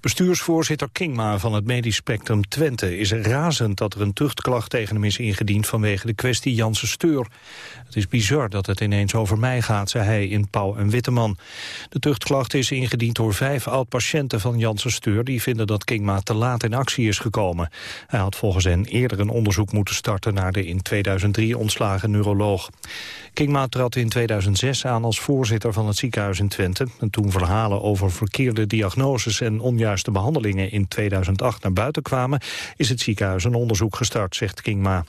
Bestuursvoorzitter Kingma van het Medisch Spectrum Twente is razend dat er een tuchtklacht tegen hem is ingediend vanwege de kwestie Janssen Steur. Het is bizar dat het ineens over mij gaat, zei hij in Pauw en Witteman. De tuchtklacht is ingediend door vijf oud-patiënten van Janssen Steur die vinden dat Kingma te laat in actie is gekomen. Hij had volgens hen eerder een onderzoek moeten starten naar de in 2003 ontslagen neuroloog. Kingma trad in 2006 aan als voorzitter van het ziekenhuis in Twente. En toen verhalen over verkeerde diagnoses en onjuiste behandelingen in 2008 naar buiten kwamen, is het ziekenhuis een onderzoek gestart, zegt Kingma.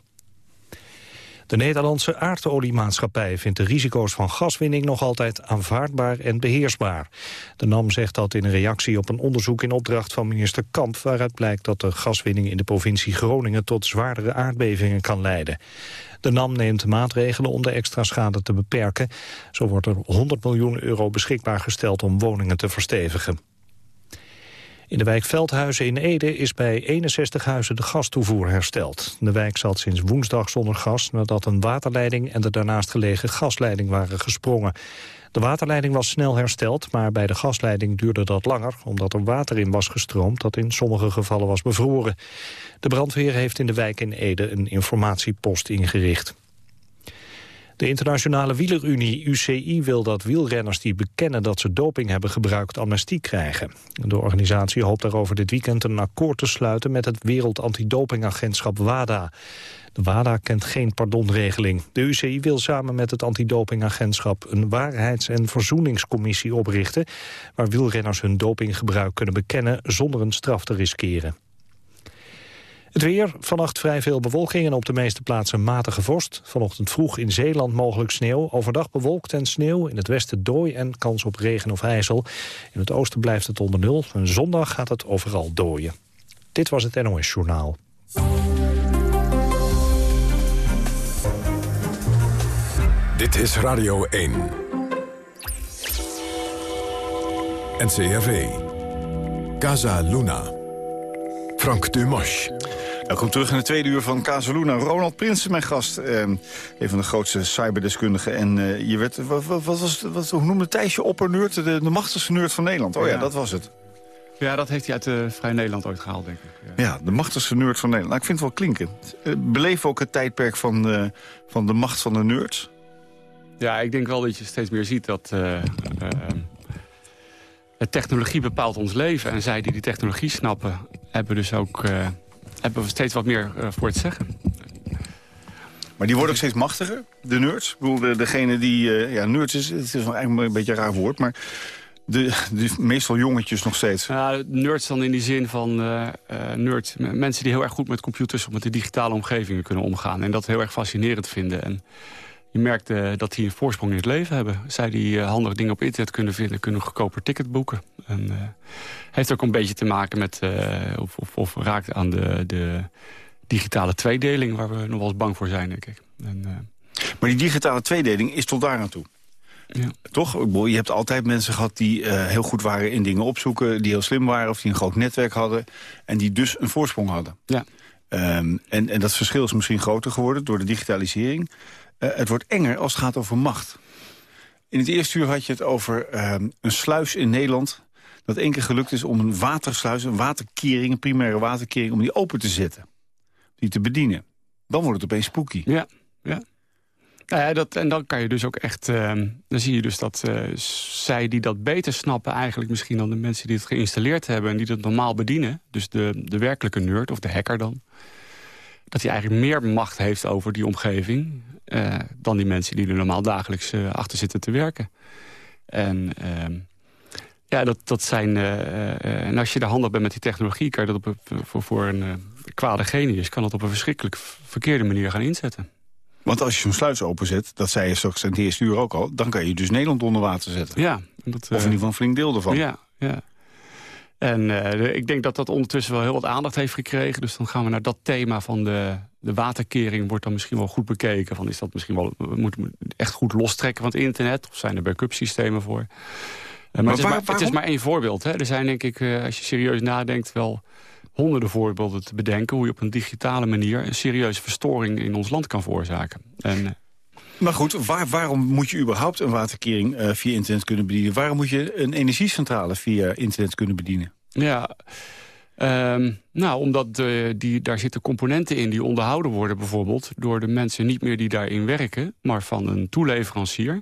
De Nederlandse aardoliemaatschappij vindt de risico's van gaswinning nog altijd aanvaardbaar en beheersbaar. De NAM zegt dat in reactie op een onderzoek in opdracht van minister Kamp, waaruit blijkt dat de gaswinning in de provincie Groningen tot zwaardere aardbevingen kan leiden. De NAM neemt maatregelen om de extra schade te beperken. Zo wordt er 100 miljoen euro beschikbaar gesteld om woningen te verstevigen. In de wijk Veldhuizen in Ede is bij 61 huizen de gastoevoer hersteld. De wijk zat sinds woensdag zonder gas nadat een waterleiding en de daarnaast gelegen gasleiding waren gesprongen. De waterleiding was snel hersteld, maar bij de gasleiding duurde dat langer... omdat er water in was gestroomd dat in sommige gevallen was bevroren. De brandweer heeft in de wijk in Ede een informatiepost ingericht. De internationale wielerunie UCI wil dat wielrenners die bekennen dat ze doping hebben gebruikt amnestie krijgen. De organisatie hoopt daarover dit weekend een akkoord te sluiten met het Wereld Antidopingagentschap WADA. De WADA kent geen pardonregeling. De UCI wil samen met het antidopingagentschap een waarheids- en verzoeningscommissie oprichten... waar wielrenners hun dopinggebruik kunnen bekennen zonder een straf te riskeren. Het weer, vannacht vrij veel bewolking en op de meeste plaatsen matige vorst. Vanochtend vroeg in Zeeland mogelijk sneeuw. Overdag bewolkt en sneeuw. In het westen dooi en kans op regen of ijzel. In het oosten blijft het onder nul. En zondag gaat het overal dooien. Dit was het NOS Journaal. Dit is Radio 1. NCRV. Casa Luna. Frank Dumas. Welkom terug in de tweede uur van Casaluna. Ronald Prinsen, mijn gast. Eh, een van de grootste cyberdeskundigen. En uh, je werd, wat, wat, was, wat, hoe noemde Thijsje opperneurt? De, de machtigste nerd van Nederland. Oh ja, dat was het. Ja, dat heeft hij uit uh, Vrij Nederland ooit gehaald, denk ik. Ja, ja de machtigste nerd van Nederland. Nou, ik vind het wel klinken. Uh, beleef ook het tijdperk van, uh, van de macht van de nerds? Ja, ik denk wel dat je steeds meer ziet dat... de technologie bepaalt ons leven. En zij die die technologie snappen, hebben dus ook hebben we steeds wat meer uh, voor te zeggen. Maar die worden ook steeds machtiger, de nerds? Ik bedoel, de, degene die... Uh, ja, nerds is, het is eigenlijk een beetje een raar woord, maar... De, de, meestal jongetjes nog steeds. Ja, nerds dan in die zin van uh, uh, nerds. Mensen die heel erg goed met computers of met de digitale omgevingen kunnen omgaan. En dat heel erg fascinerend vinden. En je merkt uh, dat die een voorsprong in het leven hebben. Zij die handige dingen op internet kunnen vinden, kunnen een goedkoper ticket boeken. En, heeft ook een beetje te maken met... of, of, of, raakt aan de, de digitale tweedeling... waar we nog wel eens bang voor zijn, denk ik. En, maar die digitale tweedeling is tot daar aan toe? Ja. Toch? Je hebt altijd mensen gehad die uh, heel goed waren in dingen opzoeken... die heel slim waren of die een groot netwerk hadden... en die dus een voorsprong hadden. Ja. Um, en, en dat verschil is misschien groter geworden door de digitalisering. Uh, het wordt enger als het gaat over macht. In het eerste uur had je het over uh, een sluis in Nederland... dat één keer gelukt is om een watersluis, een waterkering... een primaire waterkering, om die open te zetten. Die te bedienen. Dan wordt het opeens spooky. Ja, ja. Nou ja, dat, en dan kan je dus ook echt... Uh, dan zie je dus dat uh, zij die dat beter snappen... eigenlijk misschien dan de mensen die het geïnstalleerd hebben... en die dat normaal bedienen, dus de, de werkelijke nerd of de hacker dan... dat hij eigenlijk meer macht heeft over die omgeving... Uh, dan die mensen die er normaal dagelijks uh, achter zitten te werken. En ehm, ja, dat, dat zijn... en als je de handelt bent met die technologie... kan je dat op, voor, voor een kwade genius... kan dat op een verschrikkelijk verkeerde manier gaan inzetten. Want als je zo'n sluis openzet, dat zei je straks in het eerste uur ook al... dan kan je dus Nederland onder water zetten. Ja. Dat, of in ieder geval een flink deel ervan. Ja, ja. En uh, ik denk dat dat ondertussen wel heel wat aandacht heeft gekregen. Dus dan gaan we naar dat thema van de, de waterkering... wordt dan misschien wel goed bekeken. Van is dat misschien wel, we moeten echt goed lostrekken van het internet? Of zijn er backup systemen voor? Uh, maar, maar, het, is maar het, is maar, één voorbeeld. Hè. Er zijn denk ik, uh, als je serieus nadenkt... wel honderden voorbeelden te bedenken... hoe je op een digitale manier een serieuze verstoring in ons land kan veroorzaken. En, Maar goed, waar, waarom moet je überhaupt een waterkering via internet kunnen bedienen? Waarom moet je een energiecentrale via internet kunnen bedienen? Ja, Ehm, nou, omdat die, daar zitten componenten in die onderhouden worden bijvoorbeeld... door de mensen niet meer die daarin werken, maar van een toeleverancier...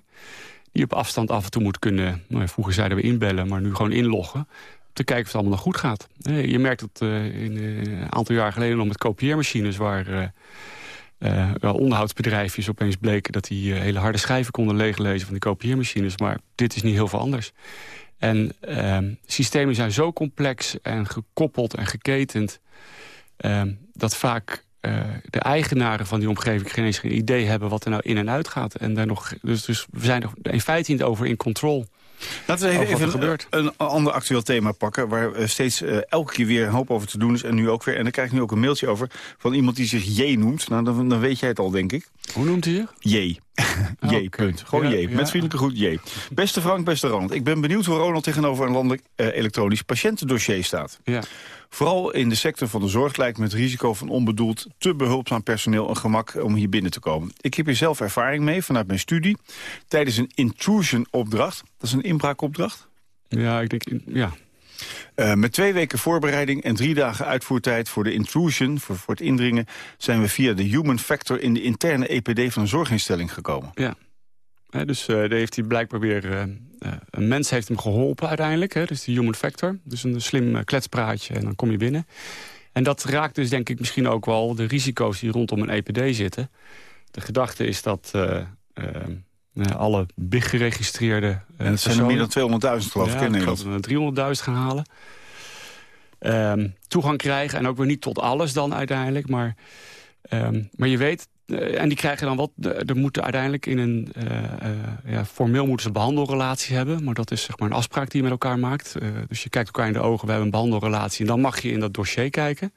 die op afstand af en toe moet kunnen, nou, vroeger zeiden we inbellen... maar nu gewoon inloggen, te kijken of het allemaal nog goed gaat. Eh, je merkt dat uh, een aantal jaar geleden nog met kopieermachines... waar onderhoudsbedrijfjes opeens bleken... dat die hele harde schijven konden leeglezen van die kopieermachines. Maar dit is niet heel veel anders. En ehm, systemen zijn zo complex en gekoppeld en geketend... Ehm, dat vaak uh, de eigenaren van die omgeving geen eens geen idee hebben... wat er nou in en uit gaat. En daar nog, dus, dus we zijn er in feite niet over in control. Laten we even, een, een, ander actueel thema pakken... waar uh, steeds uh, elke keer weer een hoop over te doen is. En nu ook weer. En dan krijg ik nu ook een mailtje over van iemand die zich J noemt. Nou, dan, dan weet jij het al, denk ik. Hoe noemt hij zich? J. J, punt. Gewoon J. Met vriendelijke groet J. Beste Frank, beste Ronald. Ik ben benieuwd hoe Ronald tegenover een landelijk uh, elektronisch patiëntendossier staat. Ja. Vooral in de sector van de zorg lijkt met risico van onbedoeld... te behulpzaam personeel een gemak om hier binnen te komen. Ik heb hier zelf ervaring mee vanuit mijn studie. Tijdens een intrusion-opdracht. Dat is een inbraakopdracht? Ja, ik denk... Ja, uh, met twee weken voorbereiding en drie dagen uitvoertijd voor de intrusion, voor, het indringen, zijn we via de human factor in de interne EPD van een zorginstelling gekomen. Ja. dus uh, heeft hij blijkbaar weer... Uh, een mens heeft hem geholpen uiteindelijk. Hè, dus de human factor. Dus een slim kletspraatje en dan kom je binnen. En dat raakt dus denk ik misschien ook wel de risico's die rondom een EPD zitten. De gedachte is dat alle big geregistreerde En het zijn er meer dan 200.000 geloof ik in Nederland. Ja, 300.000 gaan halen. Um, toegang krijgen en ook weer niet tot alles dan uiteindelijk. Maar, um, maar je weet, uh, en die krijgen dan wat... Er moeten uiteindelijk in een... Uh, uh, ja, formeel moeten ze een behandelrelatie hebben. Maar dat is zeg maar een afspraak die je met elkaar maakt. dus je kijkt elkaar in de ogen, we hebben een behandelrelatie... en dan mag je in dat dossier kijken.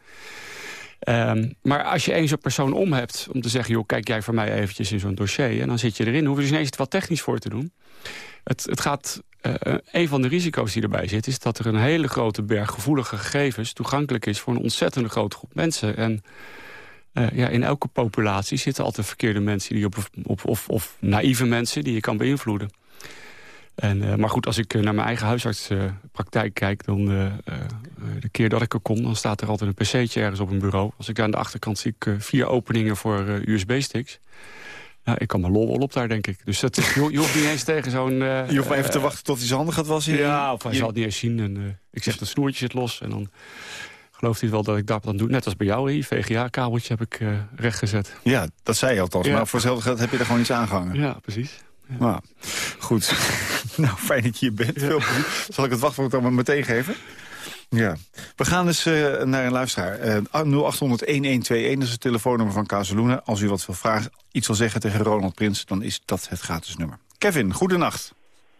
Um, maar als je één zo'n persoon om hebt om te zeggen... joh, kijk jij voor mij eventjes in zo'n dossier... en dan zit je erin, hoef je dus ineens wat technisch voor te doen. Het, het gaat, uh, een van de risico's die erbij zit... is dat er een hele grote berg gevoelige gegevens... toegankelijk is voor een ontzettende grote groep mensen. En uh, ja, in elke populatie zitten altijd verkeerde mensen... Die op, of, of naïeve mensen die je kan beïnvloeden. En, uh, maar goed, als ik naar mijn eigen huisartspraktijk kijk... dan de keer dat ik er kom, dan staat er altijd een pc'tje ergens op een bureau. Als ik daar aan de achterkant zie ik vier openingen voor USB-sticks. Ja, ik kan mijn lol wel op daar, denk ik. Dus dat, je, je hoeft niet eens tegen zo'n... Uh, je hoeft maar even te wachten tot hij zijn handen gaat wassen. Ja, of hij zal het niet eens zien. En, uh, ik zeg, dat snoertje zit los. En dan gelooft hij wel dat ik dat dan doe. Net als bij jou, hier VGA-kabeltje heb ik uh, rechtgezet. Ja, dat zei je althans. Ja. Maar voor hetzelfde geld heb je er gewoon iets aangehangen. Ja, precies. Ja. Nou, goed. nou, fijn dat je hier bent. Zal ik het wachtwoord dan maar meteen geven? Ja. We gaan dus uh, naar een luisteraar. Uh, 0800-1121, dat is het telefoonnummer van Casaluna. Als u wat wil vragen, iets wil zeggen tegen Ronald Prins... dan is dat het gratis nummer. Kevin, goedenacht.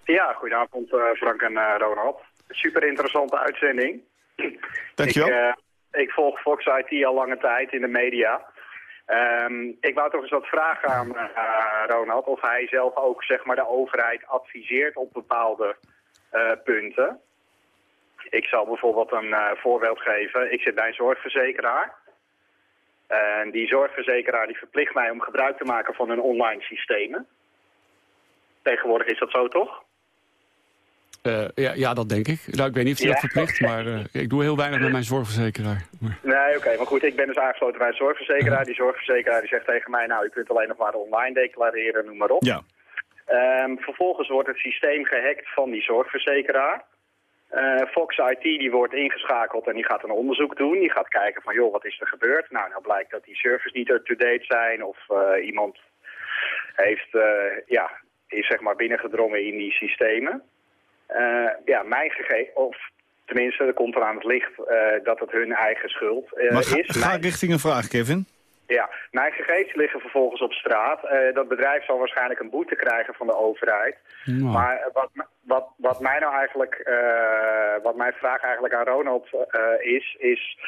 Ja, goedenavond uh, Frank en Ronald. Super interessante uitzending. Dankjewel. Ik, ik volg Fox IT al lange tijd in de media. Um, ik wou toch eens wat vragen aan Ronald... of hij zelf ook zeg maar, de overheid adviseert op bepaalde punten... Ik zal bijvoorbeeld een uh, voorbeeld geven. Ik zit bij een zorgverzekeraar. En die zorgverzekeraar die verplicht mij om gebruik te maken van hun online systemen. Tegenwoordig is dat zo, toch? Uh, ja, ja, dat denk ik. Nou, ik weet niet of hij ja. dat verplicht, maar uh, ik doe heel weinig met mijn zorgverzekeraar. Maar... Nee, oké, okay, maar goed, ik ben dus aangesloten bij een zorgverzekeraar. Die zorgverzekeraar die zegt tegen mij, nou, u kunt alleen nog maar online declareren, noem maar op. Ja. Um, vervolgens wordt het systeem gehackt van die zorgverzekeraar. Uh, Fox IT die wordt ingeschakeld en die gaat een onderzoek doen. Die gaat kijken van, joh, wat is er gebeurd? Nou, nou blijkt dat die servers niet up-to-date zijn of uh, iemand heeft, uh, ja, is zeg maar binnengedrongen in die systemen. ja, mijn gegeven, of tenminste, er komt er aan het licht dat het hun eigen schuld ga, is. Ga richting een vraag, Kevin. Ja, mijn gegevens liggen vervolgens op straat. Uh, dat bedrijf zal waarschijnlijk een boete krijgen van de overheid. Nou. Maar wat, wat, wat mij nou eigenlijk, uh, wat mijn vraag eigenlijk aan Ronald uh, is, is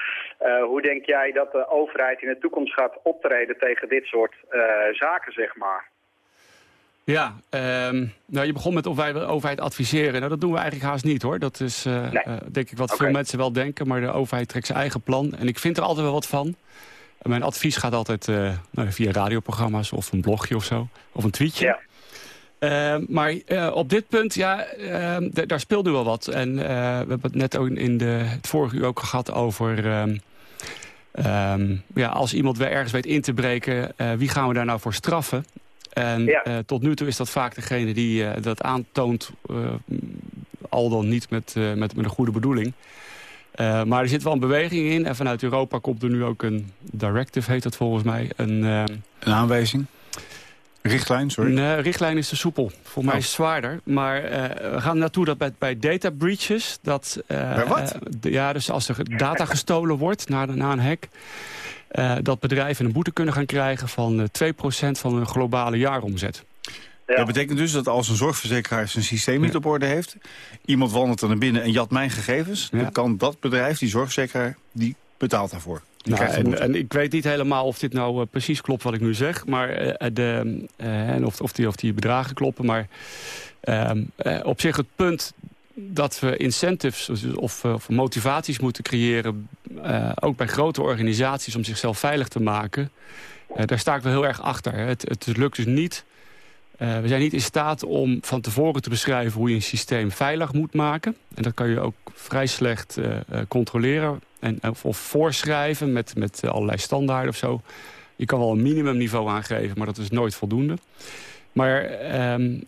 hoe denk jij dat de overheid in de toekomst gaat optreden tegen dit soort zaken, zeg maar? Ja, um, nou, je begon met of wij de overheid adviseren. Nou, dat doen we eigenlijk haast niet, hoor. Dat is, nee. denk ik, wat okay. veel mensen wel denken. Maar de overheid trekt zijn eigen plan. En ik vind er altijd wel wat van. Mijn advies gaat altijd uh, nou, via radioprogramma's of een blogje of zo. Of een tweetje. Ja. Uh, maar uh, op dit punt, ja, uh, daar speelt nu wel wat. En we hebben het net ook in de, het vorige uur ook gehad over... Ehm, ehm, ja, als iemand weer ergens weet in te breken, wie gaan we daar nou voor straffen? En ja. tot nu toe is dat vaak degene die dat aantoont... al dan niet met, met, met een goede bedoeling. Uh, maar er zit wel een beweging in. En vanuit Europa komt er nu ook een directive, heet dat volgens mij. Een, uh, een aanwijzing? Richtlijn, sorry? Een uh, richtlijn is te soepel. Voor mij is het zwaarder. Maar we gaan naartoe dat bij, bij data breaches... Dat, bij wat? ja, dus als er data gestolen wordt na, na een hack... dat bedrijven een boete kunnen gaan krijgen van 2% van hun globale jaaromzet. Ja. Dat betekent dus dat als een zorgverzekeraar zijn systeem niet op orde heeft... iemand wandelt er naar binnen en jat mijn gegevens... dan kan dat bedrijf, die zorgverzekeraar, die betaalt daarvoor. Nou, en, en, ik weet niet helemaal of dit nou uh, precies klopt wat ik nu zeg. Maar, uh, de, uh, en of, of, die, of die bedragen kloppen. Maar ehm, op zich het punt dat we incentives of, of motivaties moeten creëren... ook bij grote organisaties om zichzelf veilig te maken... daar sta ik wel heel erg achter. Het, het lukt dus niet uh, we zijn niet in staat om van tevoren te beschrijven hoe je een systeem veilig moet maken. En dat kan je ook vrij slecht uh, controleren en, of, voorschrijven met, met allerlei standaarden of zo. Je kan wel een minimumniveau aangeven, maar dat is nooit voldoende. Maar um,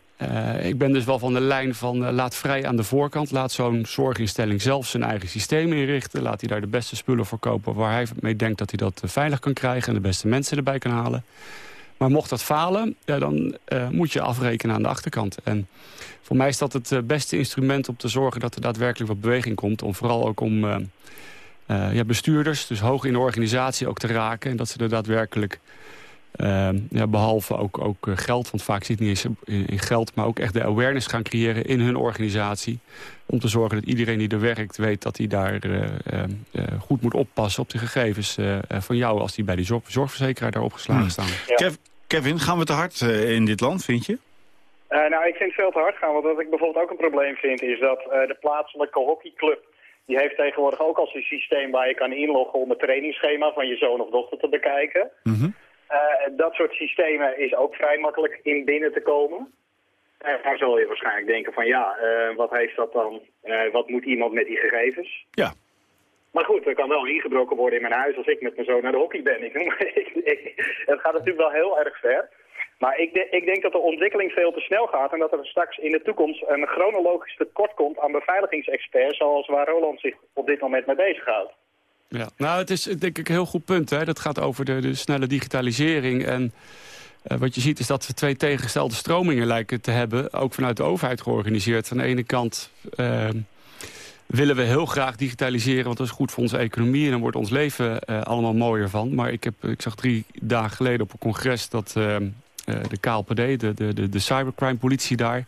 ik ben dus wel van de lijn van laat vrij aan de voorkant. Laat zo'n zorginstelling zelf zijn eigen systeem inrichten. Laat hij daar de beste spullen voor kopen waar hij mee denkt dat hij dat veilig kan krijgen. En de beste mensen erbij kan halen. Maar mocht dat falen, ja, dan uh, moet je afrekenen aan de achterkant. En voor mij is dat het uh, beste instrument om te zorgen dat er daadwerkelijk wat beweging komt. Om vooral ook om uh, ja, bestuurders, dus hoog in de organisatie ook te raken. En dat ze er daadwerkelijk, ja, behalve ook, ook geld, want vaak zit het niet eens in, in, geld... maar ook echt de awareness gaan creëren in hun organisatie. Om te zorgen dat iedereen die er werkt weet dat hij daar goed moet oppassen op de gegevens van jou... als die bij die zorg, zorgverzekeraar daar opgeslagen hmm. staan. Ja. Kevin, gaan we te hard uh, in dit land, vind je? Uh, nou, ik vind het veel te hard gaan. Want wat ik bijvoorbeeld ook een probleem vind... is dat uh, de plaatselijke hockeyclub... die heeft tegenwoordig ook al een systeem waar je kan inloggen... om het trainingsschema van je zoon of dochter te bekijken. Mm -hmm. dat soort systemen is ook vrij makkelijk in binnen te komen. En daar zul je waarschijnlijk denken van... ja, wat heeft dat dan? wat moet iemand met die gegevens? Ja. Maar goed, er kan wel ingebroken worden in mijn huis als ik met mijn zoon naar de hockey ben. Ik, het gaat natuurlijk wel heel erg ver. Maar ik, ik, denk dat de ontwikkeling veel te snel gaat... en dat er straks in de toekomst een chronologisch tekort komt aan beveiligingsexperts... zoals waar Roland zich op dit moment mee bezighoudt. Ja, nou, het is denk ik een heel goed punt. Hè? Dat gaat over de, snelle digitalisering. En uh, wat je ziet is dat we twee tegengestelde stromingen lijken te hebben... ook vanuit de overheid georganiseerd. Aan de ene kant... Uh, willen we heel graag digitaliseren, want dat is goed voor onze economie... en dan wordt ons leven uh, allemaal mooier van. Maar ik, heb, ik zag drie dagen geleden op een congres dat uh, uh, de KLPD, de, de, de, cybercrime politie daar...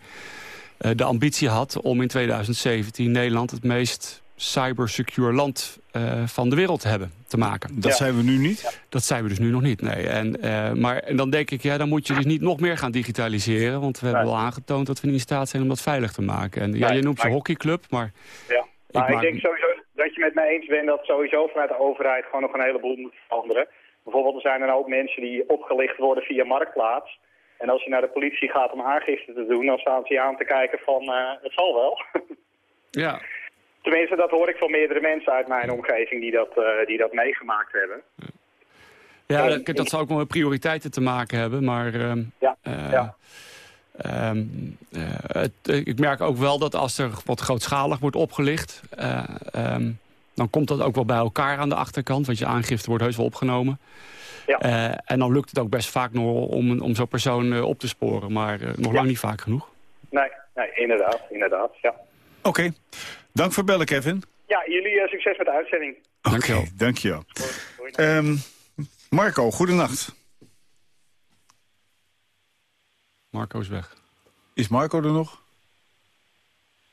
de ambitie had om in 2017 Nederland het meest cybersecure land van de wereld te hebben, te maken. Dat zijn we nu niet? Dat zijn we dus nu nog niet, nee. En, maar, en dan denk ik, ja, dan moet je dus niet nog meer gaan digitaliseren... want we hebben wel aangetoond dat we niet in staat zijn om dat veilig te maken. En ja, je noemt je hockeyclub, maar... Ja. Maar ik, denk sowieso dat je met mij eens bent dat sowieso vanuit de overheid gewoon nog een heleboel moet veranderen. Bijvoorbeeld er zijn er ook mensen die opgelicht worden via Marktplaats. En als je naar de politie gaat om aangifte te doen, dan staan ze je aan te kijken van uh, het zal wel. ja. Tenminste, dat hoor ik van meerdere mensen uit mijn omgeving die dat, uh, die dat meegemaakt hebben. Ja, dat, dat zou ook wel met prioriteiten te maken hebben, maar... Uh, ja, ja. Um, het, ik merk ook wel dat als er wat grootschalig wordt opgelicht... Uh, um, dan komt dat ook wel bij elkaar aan de achterkant. Want je aangifte wordt heus wel opgenomen. Ja. Uh, en dan lukt het ook best vaak nog om, om zo'n persoon op te sporen. Maar nog lang niet vaak genoeg. Nee, nee inderdaad, inderdaad, ja. Oké, okay. dank voor bellen, Kevin. Ja, jullie succes met de uitzending. Oké, okay, dankjewel. Um, Marco, goedenacht. Marco is weg. Is Marco er nog?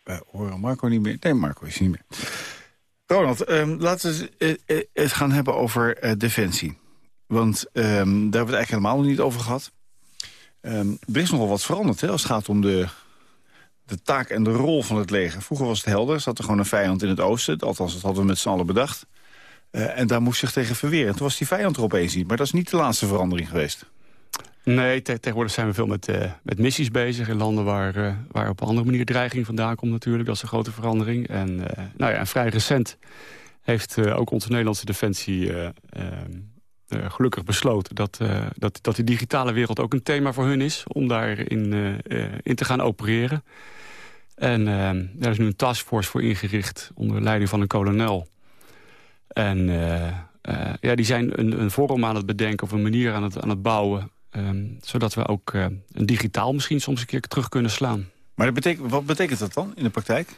We horen Marco niet meer. Nee, Marco is niet meer. Ronald, um, laten we het uh, uh, gaan hebben over defensie. Want um, daar hebben we het eigenlijk helemaal niet over gehad. Um, er is nogal wat veranderd hè, als het gaat om de, de taak en de rol van het leger. Vroeger was het helder, zat er gewoon een vijand in het oosten. Althans, dat hadden we met z'n allen bedacht. en daar moest zich tegen verweren. Toen was die vijand er opeens niet. Maar dat is niet de laatste verandering geweest. Nee, tegenwoordig zijn we veel met, uh, met missies bezig... in landen waar, uh, waar op een andere manier dreiging vandaan komt natuurlijk. Dat is een grote verandering. En, uh, nou ja, en vrij recent heeft ook onze Nederlandse Defensie... gelukkig besloten dat, dat, dat die digitale wereld ook een thema voor hun is... om daarin in te gaan opereren. En daar is nu een taskforce voor ingericht... onder leiding van een kolonel. En ja, die zijn een, een vorm aan het bedenken... of een manier aan het, aan het bouwen Ehm, zodat we ook uh, een digitaal misschien soms een keer terug kunnen slaan. Maar dat betekent, wat betekent dat dan in de praktijk?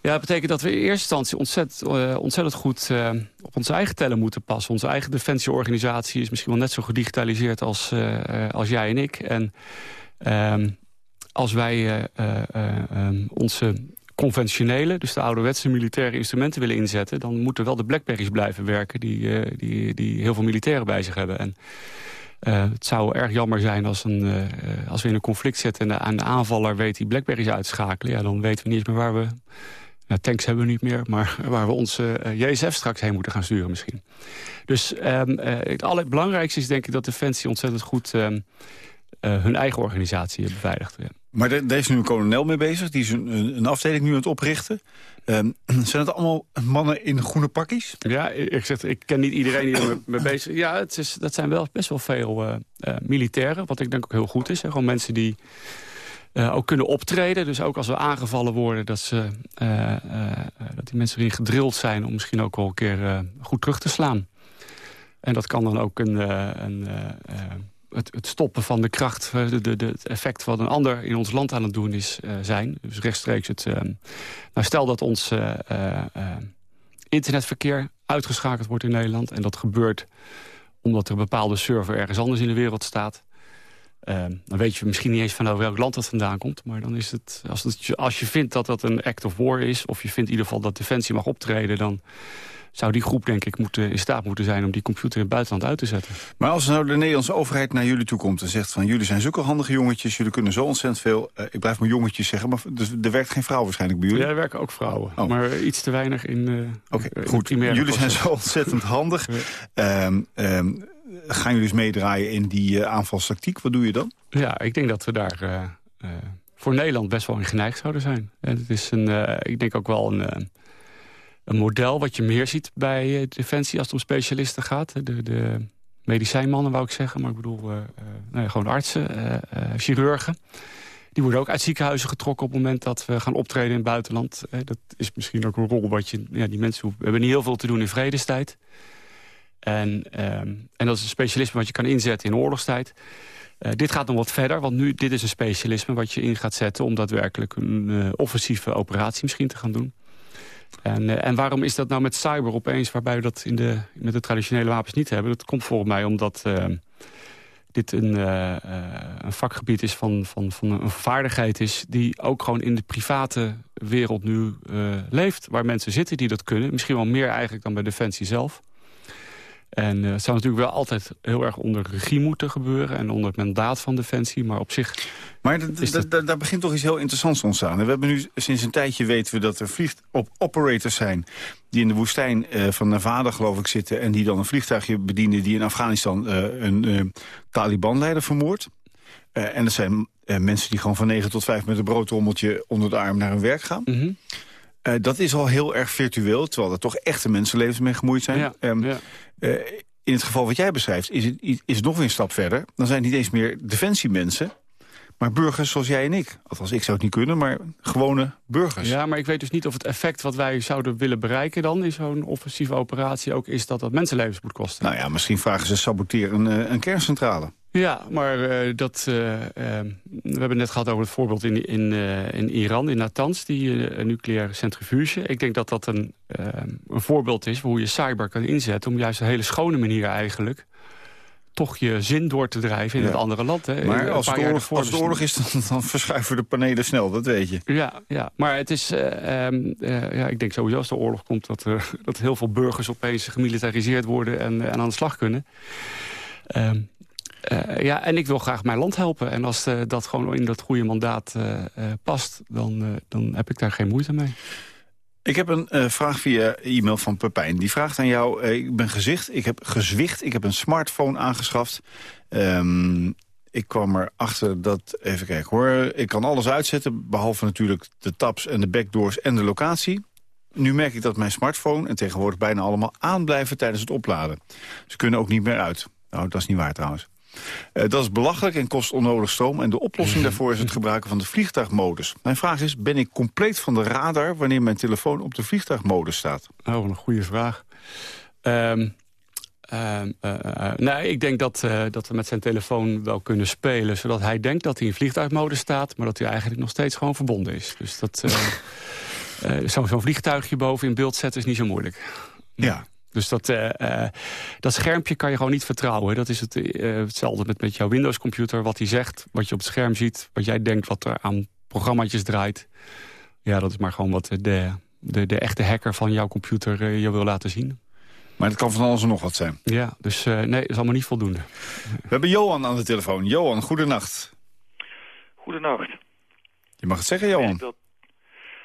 Ja, dat betekent dat we in eerste instantie ontzettend, uh, ontzettend goed uh, op onze eigen tellen moeten passen. Onze eigen defensieorganisatie is misschien wel net zo gedigitaliseerd als, als jij en ik. En um, als wij um, onze conventionele, dus de ouderwetse militaire instrumenten willen inzetten... dan moeten wel de Blackberries blijven werken die, die, die heel veel militairen bij zich hebben. En uh, het zou erg jammer zijn als, een, uh, als we in een conflict zitten... en de, aan de aanvaller weet die Blackberries uitschakelen. Dan weten we niet meer waar we... Nou, tanks hebben we niet meer, maar waar we onze uh, JSF straks heen moeten gaan sturen misschien. Dus um, het allerbelangrijkste is denk ik dat Defensie ontzettend goed... Um, hun eigen organisatie beveiligt. Ja. Maar daar is nu een kolonel mee bezig. Die is een, een afdeling nu aan het oprichten. Um, zijn het allemaal mannen in groene pakjes? Ja, ik, zeg, ik ken niet iedereen die er mee bezig. Ja, het is, dat zijn wel best wel veel uh, uh, militairen. Wat ik denk ook heel goed is. Gewoon mensen die uh, ook kunnen optreden. Dus ook als we aangevallen worden... dat, ze, dat die mensen erin gedrild zijn... om misschien ook wel een keer goed terug te slaan. En dat kan dan ook een... een het, het, stoppen van de kracht, de, de, het effect wat een ander in ons land aan het doen is, uh, zijn. Dus rechtstreeks het... Uh, nou, stel dat ons uh, internetverkeer uitgeschakeld wordt in Nederland... en dat gebeurt omdat er een bepaalde server ergens anders in de wereld staat... dan weet je misschien niet eens van welk land dat vandaan komt. Maar dan is het als, het, als je vindt dat dat een act of war is... of je vindt in ieder geval dat Defensie mag optreden... dan zou die groep denk ik moeten, in staat moeten zijn... om die computer in het buitenland uit te zetten. Maar als nou de Nederlandse overheid naar jullie toe komt en zegt van... jullie zijn zulke handige jongetjes, jullie kunnen zo ontzettend veel... Uh, ik blijf maar jongetjes zeggen, maar dus, er werkt geen vrouw waarschijnlijk bij jullie? Ja, er werken ook vrouwen, oh. maar iets te weinig in, uh, Oké, okay, goed. Jullie zijn zo ontzettend handig. ja. um, um, gaan jullie dus meedraaien in die uh, aanvalstactiek? Wat doe je dan? Ja, ik denk dat we daar voor Nederland best wel in geneigd zouden zijn. Het is een, ik denk ook wel een een model wat je meer ziet bij Defensie als het om specialisten gaat. De, de medicijnmannen wou ik zeggen, maar ik bedoel nou gewoon artsen, chirurgen. Die worden ook uit ziekenhuizen getrokken op het moment dat we gaan optreden in het buitenland. dat is misschien ook een rol wat je... Ja, die mensen hebben niet heel veel te doen in vredestijd. En, ehm, en dat is een specialisme wat je kan inzetten in oorlogstijd. Uh, dit gaat nog wat verder, want nu dit is een specialisme wat je in gaat zetten... om daadwerkelijk een uh, offensieve operatie misschien te gaan doen. En, uh, en waarom is dat nou met cyber opeens, waarbij we dat in de, met de traditionele wapens niet hebben? Dat komt volgens mij omdat uh, dit een, een vakgebied is van, van, van een vaardigheid is... die ook gewoon in de private wereld nu leeft. Waar mensen zitten die dat kunnen. Misschien wel meer eigenlijk dan bij Defensie zelf. En uh, het zou natuurlijk wel altijd heel erg onder regie moeten gebeuren... en onder het mandaat van Defensie, maar op zich... Maar daar begint toch iets heel interessants ontstaan. We hebben nu sinds een tijdje weten we dat er vliegt op operators zijn... die in de woestijn uh, van Nevada, geloof ik, zitten... en die dan een vliegtuigje bedienen die in Afghanistan uh, een Taliban-leider vermoordt. en dat zijn mensen die gewoon van 9 tot 5 met een broodrommeltje onder de arm naar hun werk gaan. Mm uh, dat is al heel erg virtueel, terwijl er toch echte mensenlevens mee gemoeid zijn. Ja, um, ja. Uh, in het geval wat jij beschrijft is het, is het nog weer een stap verder. Dan zijn het niet eens meer defensiemensen, maar burgers zoals jij en ik. Althans, ik zou het niet kunnen, maar gewone burgers. Ja, maar ik weet dus niet of het effect wat wij zouden willen bereiken... dan in zo'n offensieve operatie ook is dat dat mensenlevens moet kosten. Nou ja, misschien vragen ze saboteren een, eh, een kerncentrale. Ja, maar uh, dat, uh, uh, we hebben net gehad over het voorbeeld in, in, in Iran, in Natanz, die nucleaire centrifuge. Ik denk dat dat een, een voorbeeld is hoe je cyber kan inzetten... om juist een hele schone manier eigenlijk toch je zin door te drijven in het andere land. Hè. Maar als het, oorlog, als het oorlog is, dan, dan, verschuiven de panelen snel, dat weet je. Ja, ja. maar het is, um, ja, ik denk sowieso als de oorlog komt... dat, er, dat heel veel burgers opeens gemilitariseerd worden en, en aan de slag kunnen. Um, uh, ja, en ik wil graag mijn land helpen. En als uh, dat gewoon in dat goede mandaat uh, past, dan, dan heb ik daar geen moeite mee. Ik heb een vraag via e-mail van Pepijn. Die vraagt aan jou, ik ben gezicht, ik heb gezwicht, ik heb een smartphone aangeschaft. Um, ik kwam erachter dat, even kijken hoor, ik kan alles uitzetten... behalve natuurlijk de tabs en de backdoors en de locatie. Nu merk ik dat mijn smartphone en tegenwoordig bijna allemaal aanblijven tijdens het opladen. Ze kunnen ook niet meer uit. Nou, dat is niet waar trouwens. Uh, dat is belachelijk en kost onnodig stroom. En de oplossing daarvoor is het gebruiken van de vliegtuigmodus. Mijn vraag is, ben ik compleet van de radar... wanneer mijn telefoon op de vliegtuigmodus staat? Oh, een goede vraag. Um, uh, uh, nou, ik denk dat, dat we met zijn telefoon wel kunnen spelen... zodat hij denkt dat hij in vliegtuigmodus staat... maar dat hij eigenlijk nog steeds gewoon verbonden is. Dus dat... Zo'n zo vliegtuigje boven in beeld zetten is niet zo moeilijk. Ja, dus dat, uh, dat schermpje kan je gewoon niet vertrouwen. Dat is het, uh, hetzelfde met, met jouw Windows-computer. Wat hij zegt, wat je op het scherm ziet... wat jij denkt wat er aan programma's draait. Ja, dat is maar gewoon wat de, de, de echte hacker van jouw computer je wil laten zien. Maar het kan van alles en nog wat zijn. Ja, dus nee, dat is allemaal niet voldoende. We hebben Johan aan de telefoon. Johan, goedenacht. Goedenacht. Je mag het zeggen, Johan. Dat...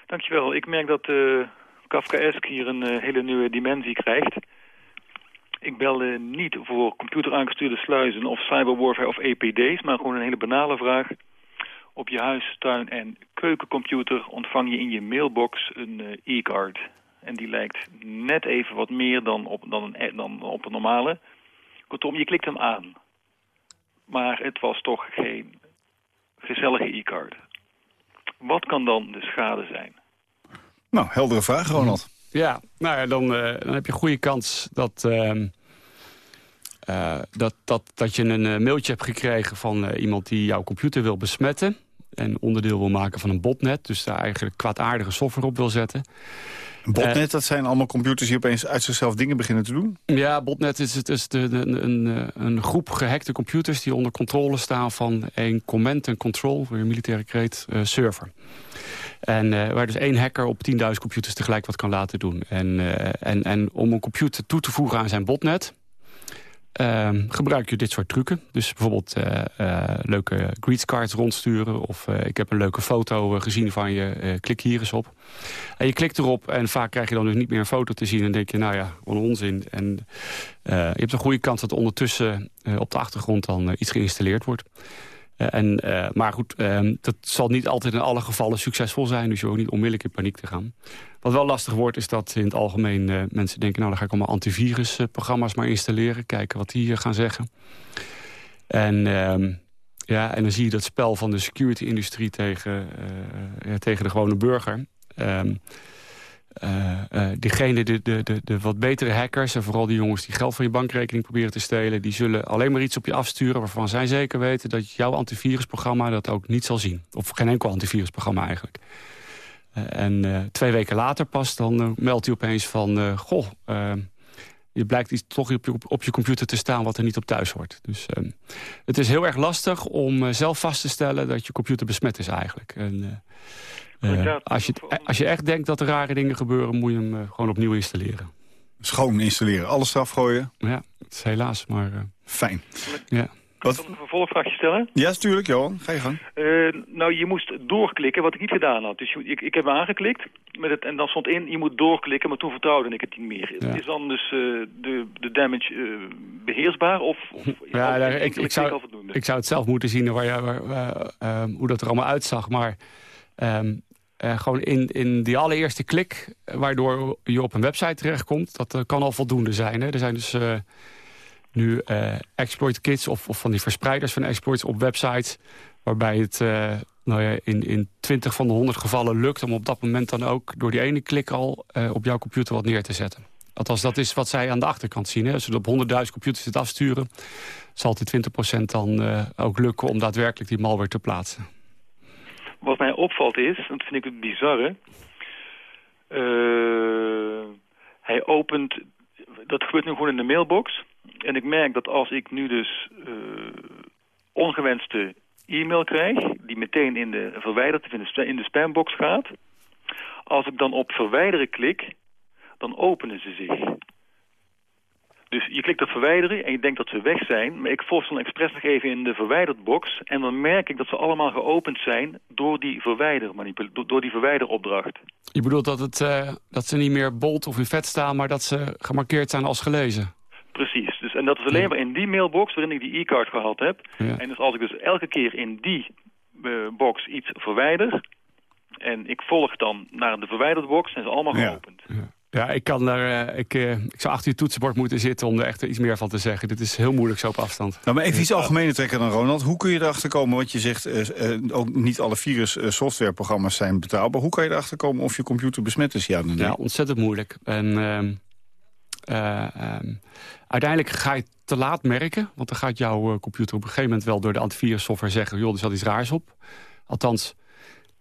Dankjewel. Ik merk dat... Kafkaesk hier een uh, hele nieuwe dimensie krijgt. Ik bel uh, niet voor computeraangestuurde sluizen of cyberwarfare of EPD's, maar gewoon een hele banale vraag. Op je huis, tuin en keukencomputer ontvang je in je mailbox een uh, e-card. En die lijkt net even wat meer dan op, dan, een, e, dan op een normale. Kortom, je klikt hem aan. Maar het was toch geen gezellige e-card. Wat kan dan de schade zijn? Nou, heldere vraag, Ronald. Ja, nou ja, dan, uh, dan heb je een goede kans dat, uh, uh, dat, dat, dat je een mailtje hebt gekregen van iemand die jouw computer wil besmetten. En onderdeel wil maken van een botnet. Dus daar eigenlijk kwaadaardige software op wil zetten. Een botnet, dat zijn allemaal computers die opeens uit zichzelf dingen beginnen te doen? Ja, botnet is, het is de, de, een, een groep gehackte computers... die onder controle staan van een command and control... voor je militaire kreet, server. En uh, waar dus één hacker op 10.000 computers tegelijk wat kan laten doen. En, uh, en, en om een computer toe te voegen aan zijn botnet... Uh, gebruik je dit soort trucken. Dus bijvoorbeeld uh, leuke greetscards rondsturen... of ik heb een leuke foto gezien van je, klik hier eens op. En je klikt erop en vaak krijg je dan dus niet meer een foto te zien... en denk je, nou ja, wat onzin. En je hebt een goede kans dat ondertussen op de achtergrond dan iets geïnstalleerd wordt. Uh, en, uh, maar goed, uh, dat zal niet altijd in alle gevallen succesvol zijn. Dus je hoeft niet onmiddellijk in paniek te gaan. Wat wel lastig wordt is dat in het algemeen mensen denken... nou dan ga ik allemaal antivirusprogramma's maar installeren. Kijken wat die gaan zeggen. En, ehm, ja, en dan zie je dat spel van de security-industrie tegen, tegen de gewone burger... Ehm, uh, de, de, de, de, wat betere hackers... en vooral die jongens die geld van je bankrekening proberen te stelen... die zullen alleen maar iets op je afsturen... waarvan zij zeker weten dat jouw antivirusprogramma dat ook niet zal zien. Of geen enkel antivirusprogramma eigenlijk. Uh, en twee weken later pas, dan meldt hij opeens van... goh, je blijkt iets toch op je, op je computer te staan wat er niet op thuis hoort. Dus het is heel erg lastig om zelf vast te stellen... dat je computer besmet is eigenlijk. En, uh, als, je, als je echt denkt dat er rare dingen gebeuren... moet je hem uh, gewoon opnieuw installeren. Schoon installeren, alles eraf gooien? Ja, het is helaas, maar... Uh, Fijn. Ja. Kan ik een vervolgvraagje stellen? Ja, natuurlijk, Johan. Ga je gang. nou, je moest doorklikken, wat ik niet gedaan had. Dus ik, ik heb aangeklikt met het, en dan stond in, je moet doorklikken, maar toen vertrouwde ik het niet meer. Ja. Is dan dus de, de damage beheersbaar? Of, of ja, daar, ik, ik, zou, ik zou het zelf moeten zien waar, waar, waar hoe dat er allemaal uitzag, maar... Um, uh, gewoon in, in die allereerste klik, waardoor je op een website terechtkomt, dat uh, kan al voldoende zijn. Hè? Er zijn dus nu exploit kits of, of, van die verspreiders van exploits op websites, waarbij het nou ja, in, in 20 van de 100 gevallen lukt om op dat moment dan ook door die ene klik al op jouw computer wat neer te zetten. Althans, dat is wat zij aan de achterkant zien. Hè? Als ze op 100.000 computers het afsturen, zal die 20% dan ook lukken om daadwerkelijk die malware te plaatsen wat mij opvalt is, dat vind ik het bizarre... Uh, hij opent... Dat gebeurt nu gewoon in de mailbox. En ik merk dat als ik nu dus uh, ongewenste e-mail krijg... die meteen in de verwijderd in de, in de spambox gaat... als ik dan op verwijderen klik, dan openen ze zich. Dus je klikt op verwijderen en je denkt dat ze weg zijn. Maar ik volg dan expres nog even in de verwijderbox. En dan merk ik dat ze allemaal geopend zijn door die, verwijder door die verwijderopdracht. Je bedoelt dat, het, uh, dat ze niet meer bold of in vet staan, maar dat ze gemarkeerd zijn als gelezen? Precies. Dus, en dat is alleen maar in die mailbox waarin ik die e-card gehad heb. En dus als ik dus elke keer in die uh, box iets verwijder... en ik volg dan naar de verwijderde box, zijn ze allemaal geopend. Ja. Ja, ik, kan daar, uh, ik, uh, ik zou achter je toetsenbord moeten zitten om er echt iets meer van te zeggen. Dit is heel moeilijk zo op afstand. Nou, maar even iets algemener trekken dan Ronald. Hoe kun je erachter komen, wat je zegt, uh, ook niet alle virus softwareprogramma's zijn betrouwbaar. Hoe kan je erachter komen of je computer besmet is? Ja, ja ontzettend moeilijk. En ehm, ehm, uiteindelijk ga je te laat merken. Want dan gaat jouw computer op een gegeven moment wel door de antivirussoftware zeggen... joh, er zat iets raars op. Althans,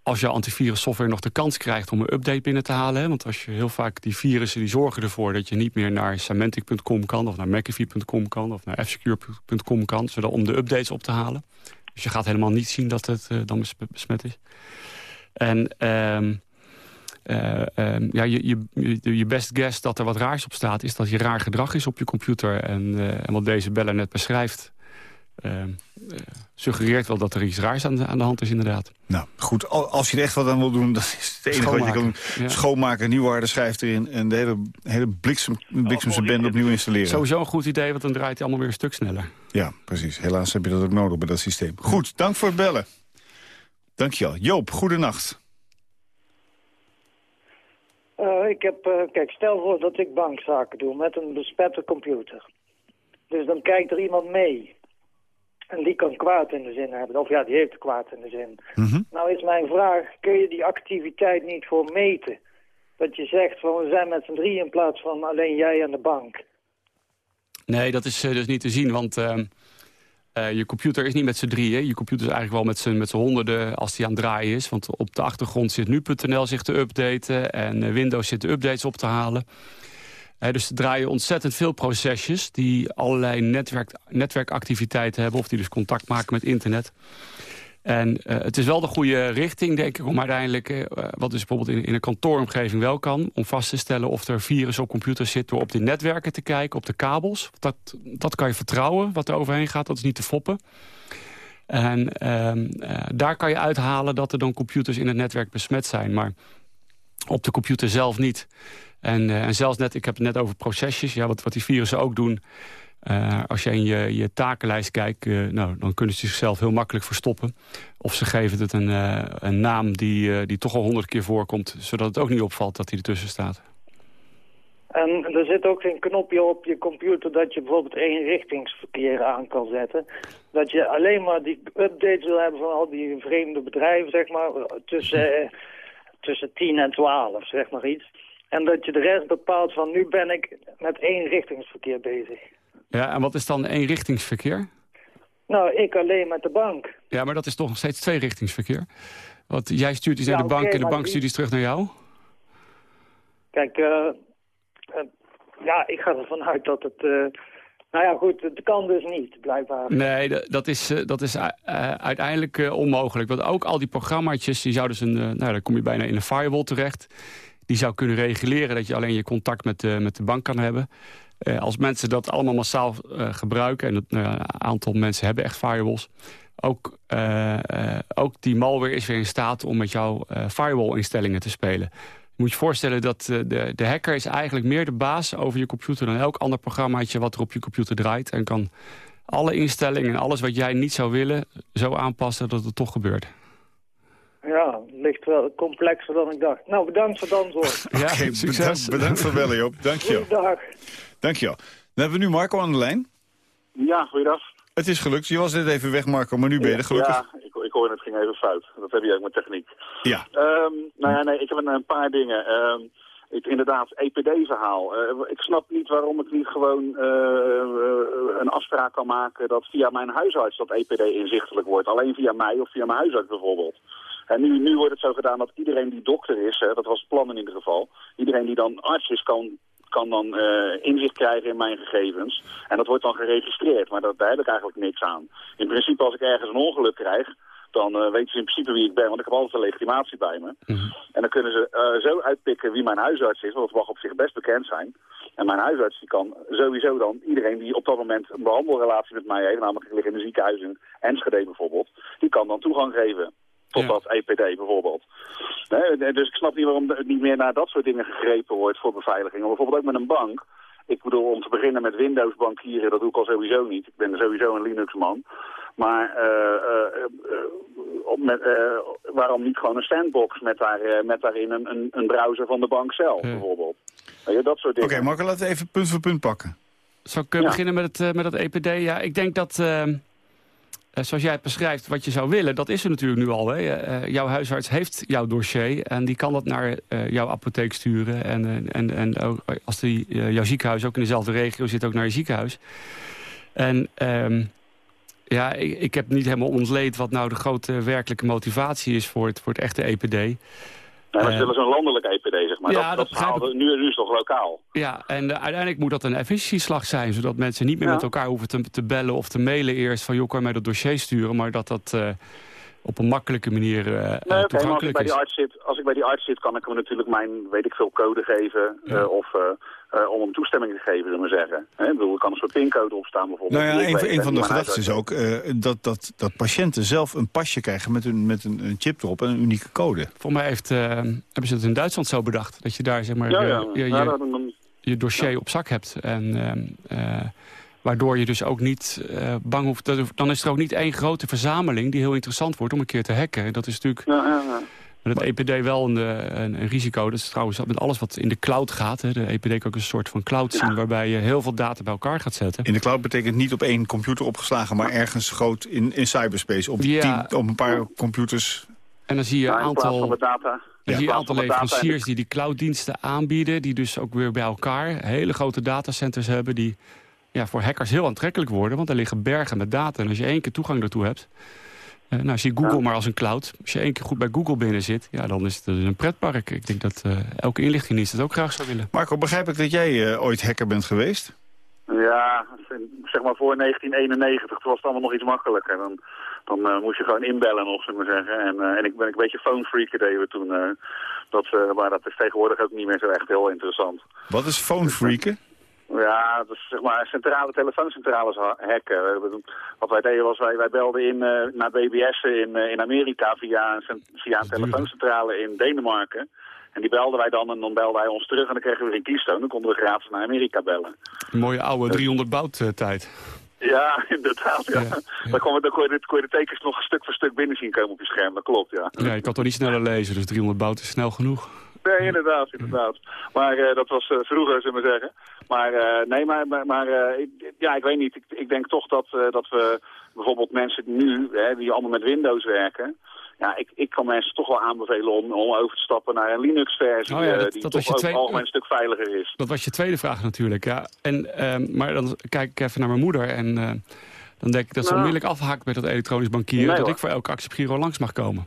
als jouw antivirussoftware nog de kans krijgt om een update binnen te halen. Want als je heel vaak die virussen die zorgen ervoor dat je niet meer naar Symantec.com kan... of naar McAfee.com kan of naar fsecure.com kan... zodat om de updates op te halen. Dus je gaat helemaal niet zien dat het uh, dan besmet is. En um, uh, um, ja, je, je, je best guess dat er wat raars op staat... is dat je raar gedrag is op je computer. En, uh, en wat deze beller net beschrijft... Ehm, eh, suggereert wel dat er iets raars aan de, aan de, hand is inderdaad. Nou, goed. Als je er echt wat aan wil doen, dat is het enige wat je kan ja. Schoonmaken, nieuwe harde schijf erin... en de hele, hele bliksem, bliksemse band opnieuw installeren. Sowieso een goed idee, want dan draait hij allemaal weer een stuk sneller. Ja, precies. Helaas heb je dat ook nodig bij dat systeem. Goed, dank voor het bellen. Dankjewel. Joop, goedenacht. Uh, ik heb, uh, kijk, stel voor dat ik bankzaken doe met een bespette computer. Dus dan kijkt er iemand mee. En die kan kwaad in de zin hebben. Of ja, die heeft kwaad in de zin. Mhm. Nou is mijn vraag, kun je die activiteit niet voor meten? Dat je zegt, van, we zijn met z'n drie in plaats van alleen jij aan de bank. Nee, dat is dus niet te zien, want... Uh, uh, je computer is niet met z'n drieën. Je computer is eigenlijk wel met z'n, met z'n honderden als die aan het draaien is. Want op de achtergrond zit nu.nl zich te updaten... en Windows zit de updates op te halen dus er draaien ontzettend veel procesjes die allerlei netwerk, netwerkactiviteiten hebben... of die dus contact maken met internet. En uh, het is wel de goede richting, denk ik, om uiteindelijk... Uh, wat dus bijvoorbeeld in, een kantooromgeving wel kan... om vast te stellen of er virus op computers zit... door op die netwerken te kijken, op de kabels. Dat, dat kan je vertrouwen, wat er overheen gaat. Dat is niet te foppen. En uh, daar kan je uithalen dat er dan computers in het netwerk besmet zijn. Maar op de computer zelf niet. En, uh, en zelfs net, ik heb het net over procesjes. Ja, wat, wat die virussen ook doen. Uh, als je in je, je takenlijst kijkt, uh, nou, dan kunnen ze zichzelf heel makkelijk verstoppen. Of ze geven het een, een naam die, die toch al honderd keer voorkomt... zodat het ook niet opvalt dat hij ertussen staat. En er zit ook geen knopje op je computer dat je bijvoorbeeld eenrichtingsverkeer aan kan zetten. Dat je alleen maar die updates wil hebben van al die vreemde bedrijven, zeg maar, tussen, tussen 10 en 12, zeg maar iets. En dat je de rest bepaalt van nu ben ik met eenrichtingsverkeer bezig. Ja, en wat is dan eenrichtingsverkeer? Nou, ik alleen met de bank. Ja, maar dat is toch nog steeds tweerichtingsverkeer? Want jij stuurt iets naar de bank en de bank stuurt iets terug naar jou? Kijk, uh, uh, ja, ik ga ervan uit dat het... Uh, nou ja, goed, het kan dus niet, blijkbaar. Nee, dat is, dat is uiteindelijk onmogelijk. Want ook al die programmaatjes, die zouden dus een... nou, dan kom je bijna in een firewall terecht die zou kunnen reguleren dat je alleen je contact met de, met de bank kan hebben. Uh, als mensen dat allemaal massaal uh, gebruiken... en een uh, aantal mensen hebben echt firewalls... Ook, ook die malware is weer in staat om met jouw firewall-instellingen te spelen. Je moet je voorstellen dat de, de hacker is eigenlijk meer de baas over je computer... dan elk ander programmaatje wat er op je computer draait... en kan alle instellingen en alles wat jij niet zou willen... zo aanpassen dat het toch gebeurt. Ja, het ligt wel complexer dan ik dacht. Nou, bedankt voor het antwoord. ja, okay, succes. Bedankt, bedankt voor bellen, Joop. Dank je. Dag. Dank je. Dan hebben we nu Marco aan de lijn. Ja, goeiedag. Het is gelukt. Je was net even weg, Marco, maar nu ben je er gelukkig. Ja, ik, ik hoorde het ging even fout. Dat heb je ook met techniek. Ja. Um, nou ja, nee, ik heb een, een paar dingen. Um, ik, inderdaad, EPD-verhaal. Uh, ik snap niet waarom ik niet gewoon uh, een afspraak kan maken dat via mijn huisarts dat EPD inzichtelijk wordt. Alleen via mij of via mijn huisarts bijvoorbeeld. En nu, nu wordt het zo gedaan dat iedereen die dokter is, hè, dat was het plan in ieder geval, iedereen die dan arts is kan, kan dan uh, inzicht krijgen in mijn gegevens. En dat wordt dan geregistreerd, maar dat, daar heb ik eigenlijk niks aan. In principe als ik ergens een ongeluk krijg, dan eh, weten ze in principe wie ik ben, want ik heb altijd een legitimatie bij me. Mhm. En dan kunnen ze eh, zo uitpikken wie mijn huisarts is, want dat mag op zich best bekend zijn. En mijn huisarts die kan sowieso dan iedereen die op dat moment een behandelrelatie met mij heeft, namelijk ik lig in een ziekenhuis in Enschede bijvoorbeeld, die kan dan toegang geven tot Ja. dat EPD bijvoorbeeld. Nee, dus ik snap niet waarom er niet meer naar dat soort dingen gegrepen wordt voor beveiliging. Bijvoorbeeld ook met een bank. Ik bedoel, om te beginnen met Windows bankieren, dat doe ik al sowieso niet. Ik ben sowieso een Linux-man. Maar eh, eh, eh, met, eh, waarom niet gewoon een sandbox met, daar, eh, met daarin een, een, een browser van de bank zelf, Ja. bijvoorbeeld. Je, dat soort Oké, dingen. Marco, laten we even punt voor punt pakken. Zal ik Ja. beginnen met het, met het EPD? Ja, ik denk dat, zoals jij het beschrijft, wat je zou willen... dat is er natuurlijk nu al. Hè. Eh, jouw huisarts heeft jouw dossier en die kan dat naar eh, jouw apotheek sturen. En, eh, en, en ook als die, eh, jouw ziekenhuis ook in dezelfde regio zit, ook naar je ziekenhuis. En ehm, ja, ik, ik heb niet helemaal ontleed wat nou de grote werkelijke motivatie is... voor het, voor het echte EPD. Nee, maar ze willen zo'n landelijk EPD, zeg maar. ja, dat, dat dat nu, nu is toch lokaal? Ja, en eh, uiteindelijk moet dat een efficiëntieslag zijn... zodat mensen niet meer Ja. met elkaar hoeven te, te bellen of te mailen eerst... van joh, kan je mij dat dossier sturen... maar dat dat eh, op een makkelijke manier eh, Nee, maar als ik, toegankelijk bij die arts zit, als ik bij die arts zit, kan ik hem natuurlijk mijn, weet ik veel, code geven. Ja. of eh, om hem toestemming te geven, zullen we zeggen. Hè, ik bedoel, er kan een soort pincode opstaan bijvoorbeeld. Nou ja, een, van de gedachten is ook eh, dat, dat, dat patiënten zelf een pasje krijgen met een, met een, een chip erop en een unieke code. Voor mij heeft, eh, hebben ze het in Duitsland zo bedacht. Dat je daar zeg maar, Ja, je, ja. je, je dossier op zak hebt. En, ehm, eh, waardoor je dus ook niet eh, bang hoeft... Dan is er ook niet één grote verzameling die heel interessant wordt om een keer te hacken. Dat is natuurlijk ja, ja, ja. Met het EPD wel een, eh, een, een risico. Dat is trouwens met alles wat in de cloud gaat. Hè. De EPD kan ook een soort van cloud zien... waarbij je heel veel data bij elkaar gaat zetten. In de cloud betekent niet op één computer opgeslagen, maar ergens groot in, in cyberspace. Op, Ja. tien, op een paar computers. En dan zie je een plaats van aantal... de data. Zie je een aantal leveranciers die die clouddiensten aanbieden... die dus ook weer bij elkaar hele grote datacenters hebben... die ja, voor hackers heel aantrekkelijk worden... want er liggen bergen met data. En als je één keer toegang daartoe hebt... eh, nou, zie Google maar als een cloud. Als je één keer goed bij Google binnen zit... Ja, dan is het dus een pretpark. Ik denk dat eh, elke inlichtingendienst het ook graag zou willen. Marco, begrijp ik dat jij eh, ooit hacker bent geweest? Ja, zeg maar voor 1991 toen was het allemaal nog iets makkelijker. Dan, dan eh, moest je gewoon inbellen nog, zullen we maar zeggen. En, eh, en ik ben een beetje phone freaker deden we toen. eh, dat, eh, maar dat is tegenwoordig ook niet meer zo echt heel interessant. Wat is phone freaken? Ja, is zeg maar centrale telefooncentrales ha- hacken. Wat wij deden was, wij, wij belden in eh, naar BBS in, eh, in Amerika via via een telefooncentrale in Denemarken. En die belden wij dan en dan belden hij ons terug en dan kregen we weer een keystone. Dan konden we gratis naar Amerika bellen. Een mooie oude 300 bout eh, tijd. Ja, inderdaad. Ja. Ja, ja. Dan, kon, dan, kon je, de- kon je de tekens nog stuk voor stuk binnen zien komen op je scherm. Dat klopt, ja. Ja, je kan toch niet sneller lezen, dus 300 bout is snel genoeg. Nee, inderdaad, inderdaad. Maar dat was vroeger, zullen we zeggen. Maar eh, nee, maar, maar, maar eh, ik- ja, ik weet niet. Ik, ik denk toch dat, eh, dat we bijvoorbeeld mensen nu, hè, die allemaal met Windows werken... Ja, ik, ik kan mensen toch wel aanbevelen om, om over te stappen naar een Linux-versie... Oh ja, dat- die dat toch ook tweede- algemeen een stuk veiliger is. Dat was je tweede vraag natuurlijk, ja. En, ehm, maar dan kijk ik even naar mijn moeder en eh, dan denk ik dat ze Nou. onmiddellijk afhaakt met dat elektronisch bankieren... Nee, dat hoor. ik voor elke acceptgiro langs mag komen.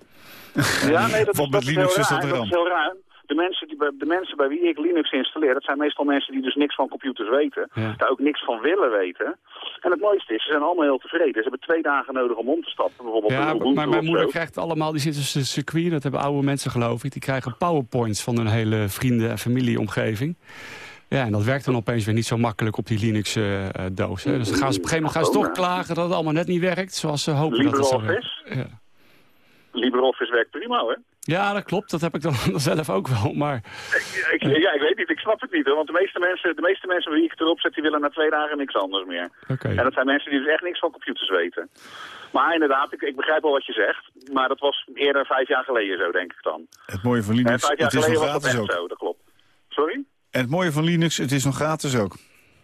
Ja, nee, dat, Want is- met dat is Linux heel is Dat is heel raar. De mensen, die, bij- de mensen bij wie ik Linux installeer, dat zijn meestal mensen die dus niks van computers weten. Ja. Daar ook niks van willen weten. En het mooiste is, ze zijn allemaal heel tevreden. Ze hebben twee dagen nodig om om te stappen. Bijvoorbeeld Ja, maar mijn moeder krijgt allemaal, die zitten in een circuit, dat hebben oude mensen geloof ik, die krijgen powerpoints van hun hele vrienden- en familieomgeving. Ja, en dat werkt dan opeens weer niet zo makkelijk op die Linux-doos. dus dan gaan ze op een gegeven moment gaan ze toch klagen dat het allemaal net niet werkt, zoals ze hopen dat het zo werkt. LibreOffice? Ja. LibreOffice werkt prima hoor. Ja, dat klopt, dat heb ik dan zelf ook wel, maar... Ik, ja, ik weet niet, ik snap het niet hoor. Want de meeste mensen, de meeste mensen wie ik het erop zet, die willen na twee dagen niks anders meer. Oké. En dat zijn mensen die dus echt niks van computers weten. Maar inderdaad, ik, ik begrijp wel wat je zegt. Maar dat was eerder vijf jaar geleden zo, denk ik dan. Het mooie van En Linux, vijf jaar het is nog geleden was dat gratis echt ook. zo, dat klopt. Sorry? En het mooie van Linux, het is nog gratis ook.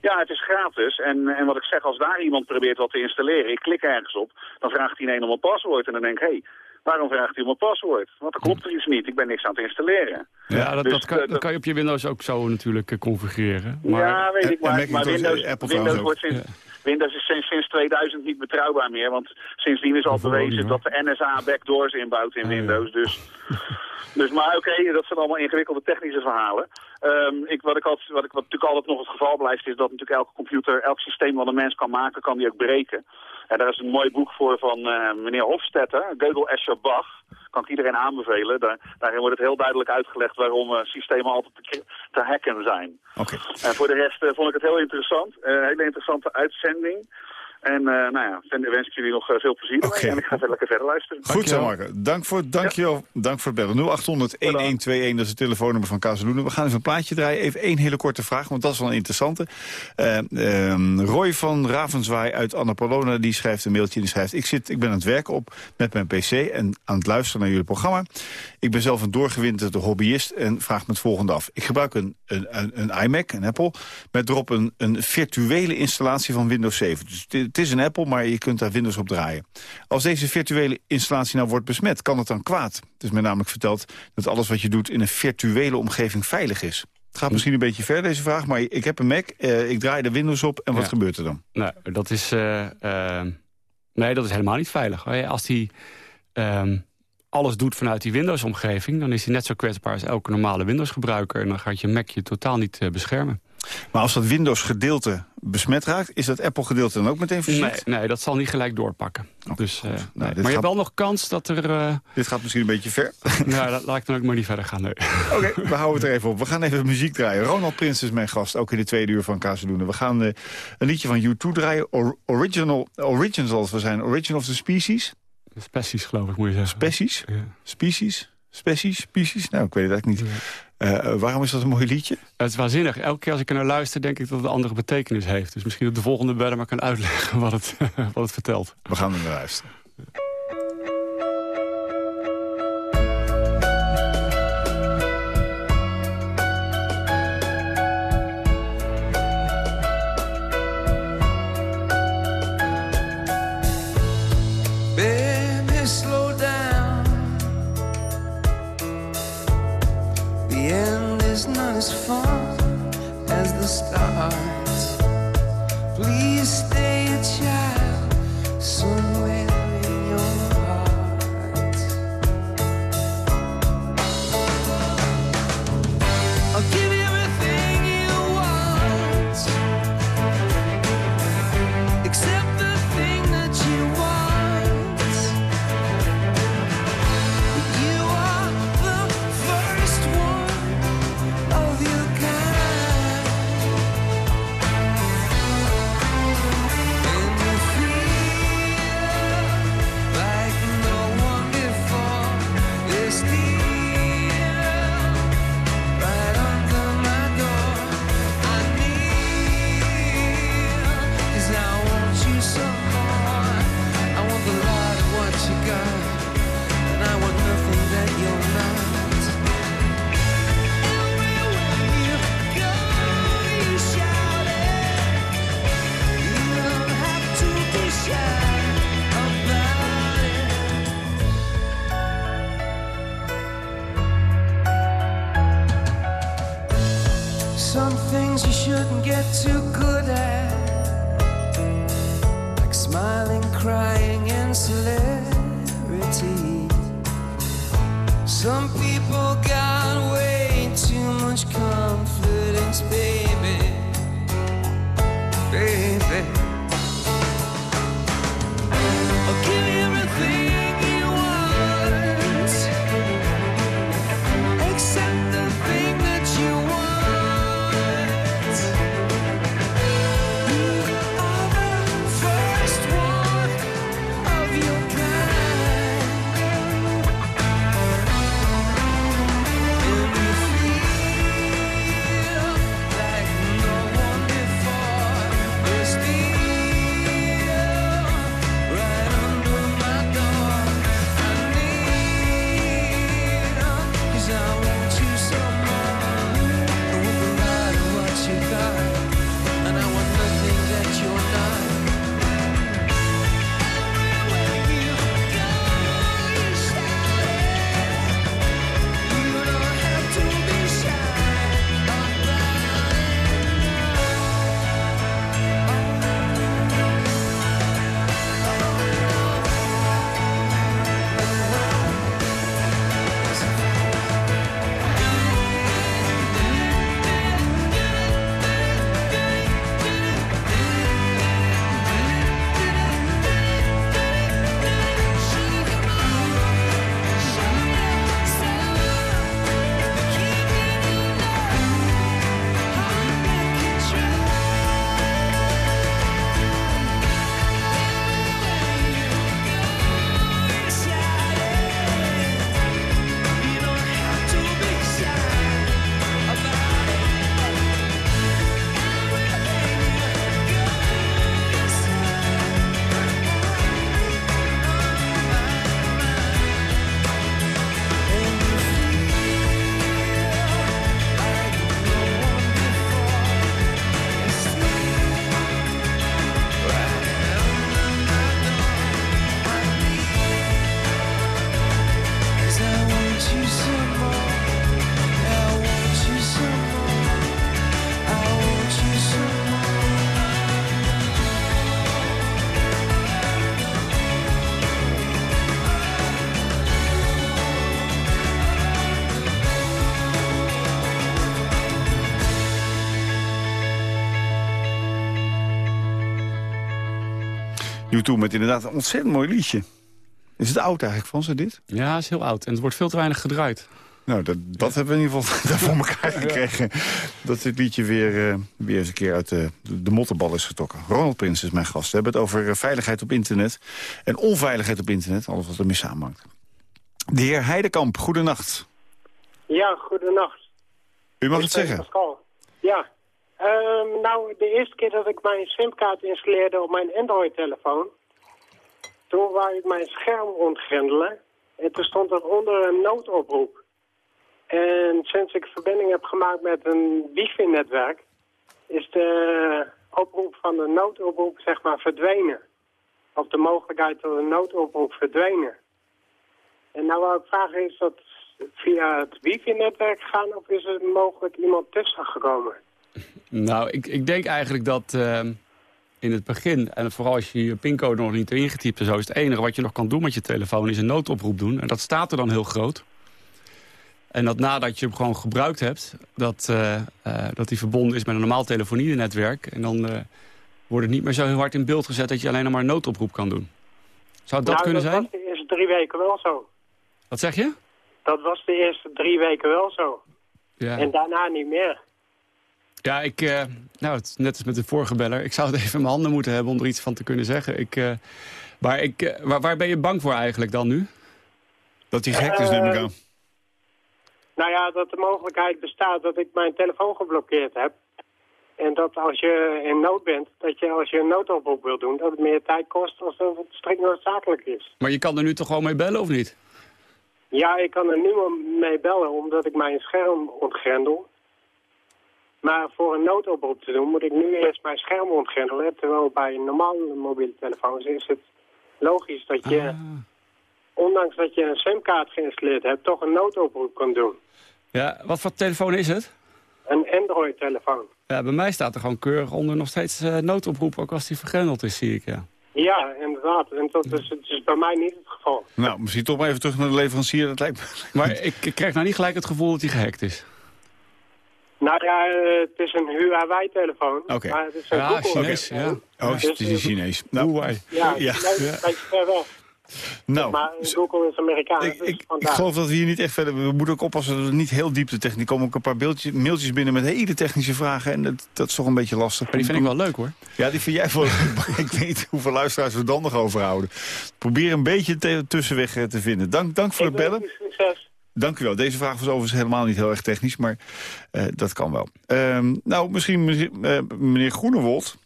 Ja, het is gratis. En, en wat ik zeg, als daar iemand probeert wat te installeren, ik klik ergens op, dan vraagt hij ineens om een paswoord. En dan denk ik, hé, hey, waarom vraagt hij om een paswoord? Want er klopt er iets niet, ik ben niks aan het installeren. Ja, dat, dus, dat, kan, eh, dat kan je op je Windows ook zo natuurlijk eh, configureren. Maar, ja, weet ik, maar, maar Windows, Apple Windows, wordt sinds, Windows is sinds, sinds 2000 niet betrouwbaar meer, want sindsdien is al Dat bewezen dat de NSA backdoors inbouwt in Ah, ja. Windows. Dus Dus, maar oké, dat zijn allemaal ingewikkelde technische verhalen. Ehm, ik, wat, ik altijd, wat, ik, wat natuurlijk altijd nog het geval blijft, is dat natuurlijk elke computer, elk systeem wat een mens kan maken, kan die ook breken. En daar is een mooi boek voor van uh, meneer Hofstetter, Gödel Escher Bach. Kan ik iedereen aanbevelen. Daar, daarin wordt het heel duidelijk uitgelegd waarom uh, systemen altijd te, te hacken zijn. Oké. En voor de rest uh, vond ik het heel interessant. Een hele interessante uitzending. En uh, nou ja, wens ik jullie nog uh, veel plezier okay. En ik ga lekker verder luisteren. Goed zo, Marco. Dank voor, dank ja. je, dank voor het bellen. 0800-1121, dat is het telefoonnummer van Kazeloenen. We gaan even een plaatje draaien. Even één hele korte vraag, want dat is wel een interessante. Uh, Roy van Ravenzwaai uit Annapolona, die schrijft een mailtje. Die schrijft, ik, zit, ik ben aan het werken op met mijn pc en aan het luisteren naar jullie programma. Ik ben zelf een doorgewinterde hobbyist en vraag me het volgende af. Ik gebruik een, een, een, een iMac, een Apple, met erop een, een virtuele installatie van Windows 7. Dus het is een Apple, maar je kunt daar Windows op draaien. Als deze virtuele installatie nou wordt besmet, kan het dan kwaad? Het is mij namelijk verteld dat alles wat je doet in een virtuele omgeving veilig is. Het gaat misschien een beetje ver, deze vraag, maar ik heb een Mac, uh, ik draai de Windows op en wat Ja. gebeurt er dan? Nou, dat is, eh, eh, nee, dat is helemaal niet veilig. Als hij ehm, alles doet vanuit die Windows-omgeving... dan is hij net zo kwetsbaar als elke normale Windows-gebruiker... en dan gaat je Mac je totaal niet eh, beschermen. Maar als dat Windows-gedeelte besmet raakt, is dat Apple-gedeelte dan ook meteen Nee, verziekt? nee, dat zal niet gelijk doorpakken. dus, eh, nee. dit Maar je hebt wel nog kans dat er... eh Dit gaat misschien een beetje ver. nou, la- laat ik dan ook maar niet verder gaan. Nee. Oké, we houden het er even op. We gaan even muziek draaien. Ronald Prins is mijn gast, ook in de tweede uur van Kazeloenen. We gaan eh, een liedje van U2 draaien. Or- original, wel zijn. Origin of the Species. Species, geloof ik, moet je zeggen. Species? Ja. Species? Species? Species? Nou, ik weet het eigenlijk niet. Eh, waarom is dat een mooi liedje? Het is waanzinnig. Elke keer als ik er naar luister, denk ik dat het een andere betekenis heeft. Dus misschien dat de volgende beller maar kan uitleggen wat het, wat het vertelt. We gaan er naar luisteren. YouTube met inderdaad een ontzettend mooi liedje. Is het oud eigenlijk van ze, dit? Ja, is heel oud. En het wordt veel te weinig gedraaid. Nou, dat, dat hebben we in ieder geval daar voor elkaar gekregen. Dat dit liedje weer, eh, weer eens een keer uit de, de mottenbal is getrokken. Ronald Prins is mijn gast. We hebben het over eh, veiligheid op internet. En onveiligheid op internet, alles wat ermee samenhangt. De heer Heidekamp, goedenacht. Ja, goedenacht. U mag Ik het zeggen. Pascal. Ja. Ehm, nou, de eerste keer dat ik mijn simkaart installeerde op mijn Android-telefoon... toen wou ik mijn scherm ontgrendelen. En toen stond eronder een noodoproep. En sinds ik verbinding heb gemaakt met een wifi-netwerk... is de oproep van de noodoproep, zeg maar, verdwenen. Of de mogelijkheid tot een noodoproep verdwenen. En nou wou ik vragen, is dat via het wifi-netwerk gegaan... of is er mogelijk iemand tussen gekomen? Nou, ik, ik denk eigenlijk dat ehm, in het begin... en vooral als je je pincode nog niet ingetypt en zo... is het enige wat je nog kan doen met je telefoon... is een noodoproep doen. En dat staat er dan heel groot. En dat nadat je hem gewoon gebruikt hebt... dat, eh, dat die verbonden is met een normaal telefonienetwerk... en dan eh, wordt het niet meer zo heel hard in beeld gezet... dat je alleen nog maar een noodoproep kan doen. Zou dat nou, kunnen dat zijn? was de eerste drie weken wel zo. Wat zeg je? Dat was de eerste drie weken wel zo. Ja. En daarna niet meer. Ja, ik, eh, nou, het, net als met de vorige beller. Ik zou het even in mijn handen moeten hebben om er iets van te kunnen zeggen. Ik, eh, maar ik, eh, waar, waar ben je bang voor eigenlijk dan nu? Dat hij gek is, neem ik aan. Nou ja, dat de mogelijkheid bestaat dat ik mijn telefoon geblokkeerd heb. En dat als je in nood bent, dat je als je een noodoproep wil doen... dat het meer tijd kost dan dat het strikt noodzakelijk is. Maar je kan er nu toch gewoon mee bellen of niet? Ja, ik kan er nu mee bellen omdat ik mijn scherm ontgrendel. Maar voor een noodoproep te doen moet ik nu eerst mijn scherm ontgrendelen. Terwijl bij normale mobiele telefoons is het logisch dat je, Ah. ondanks dat je een simkaart geïnstalleerd hebt, toch een noodoproep kan doen. Ja, wat voor telefoon is het? Een Android-telefoon. Ja, bij mij staat er gewoon keurig onder nog steeds eh, noodoproep, ook als die vergrendeld is, zie ik, ja. Ja, inderdaad. En dat is, het is bij mij niet het geval. Nou, misschien toch maar even terug naar de leverancier. Dat lijkt me... Maar ik, ik krijg nou niet gelijk het gevoel dat hij gehackt is. Nou ja, eh, het is een Huawei-telefoon. Oké. Maar het is een Ja, Google. Chinees, ja. Oh, het is een Chinees. Nou, Huawei. Ja, Ja. ja. een beetje ver weg. nou Maar Google is Amerikaans. ik, dus ik, ik geloof dat we hier niet echt verder... We moeten ook oppassen dat we niet heel diep de techniek... Er komen ook een paar beeldjes, mailtjes binnen met hele technische vragen. En dat, dat is toch een beetje lastig. Maar die vind ik wel leuk, hoor. Ja, die vind jij wel leuk, ik weet niet hoeveel luisteraars we dan nog overhouden. Probeer een beetje tussenweg eh, te vinden. Dank, dank voor Ik het bellen. Succes. Dank u wel. Deze vraag was overigens helemaal niet heel erg technisch, maar eh, dat kan wel. Ehm, nou, misschien eh, meneer Groenewold.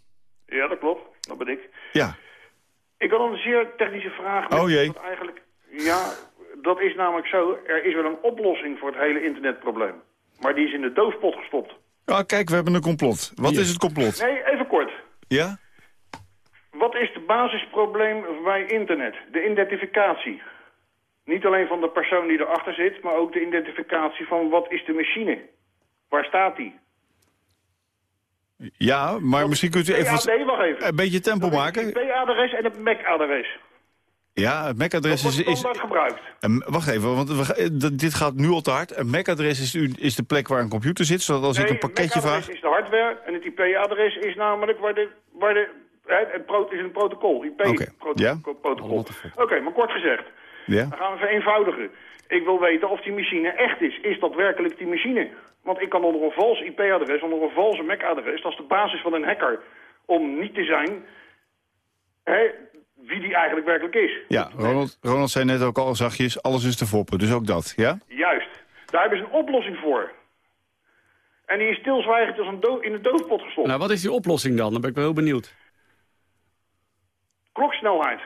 Ja, dat klopt. Dat ben ik. Ja, Ik had een zeer technische vraag. Oh, jee. Eigenlijk, ja, dat is namelijk zo. Er is wel een oplossing voor het hele internetprobleem. Maar die is in de doofpot gestopt. ah, kijk, we hebben een complot. Wat is het complot? Nee, even kort. Ja? Wat is het basisprobleem bij internet? De identificatie. Niet alleen van de persoon die erachter zit, maar ook de identificatie van wat is de machine? Waar staat die? Ja, maar misschien kunt u even nee, wacht even. een beetje tempo maken. Het IP-adres en het MAC-adres. Ja, het MAC-adres wordt is... is gebruikt. een- wacht even, want we, dit gaat nu al te hard. Een MAC-adres is, u- is de plek waar een computer zit, zodat als ik een pakketje het MAC-adres vraag... is de hardware en het IP-adres is namelijk waar de... Waar de hè, het pro- is een protocol, ja. IP-protocol. Oké, maar kort gezegd. Ja? Dan gaan we vereenvoudigen. Ik wil weten of die machine echt is. Is dat werkelijk die machine? Want ik kan onder een vals IP-adres, onder een valse MAC-adres... dat is de basis van een hacker, om niet te zijn... Hè, wie die eigenlijk werkelijk is. Ja, Ronald, Ronald zei net ook al zachtjes, alles is te foppen. Dus ook dat, ja? Juist. Daar hebben ze een oplossing voor. En die is stilzwijgend als een in de doofpot gestopt. Nou, wat is die oplossing dan? Dan ben ik wel heel benieuwd. Kloksnelheid.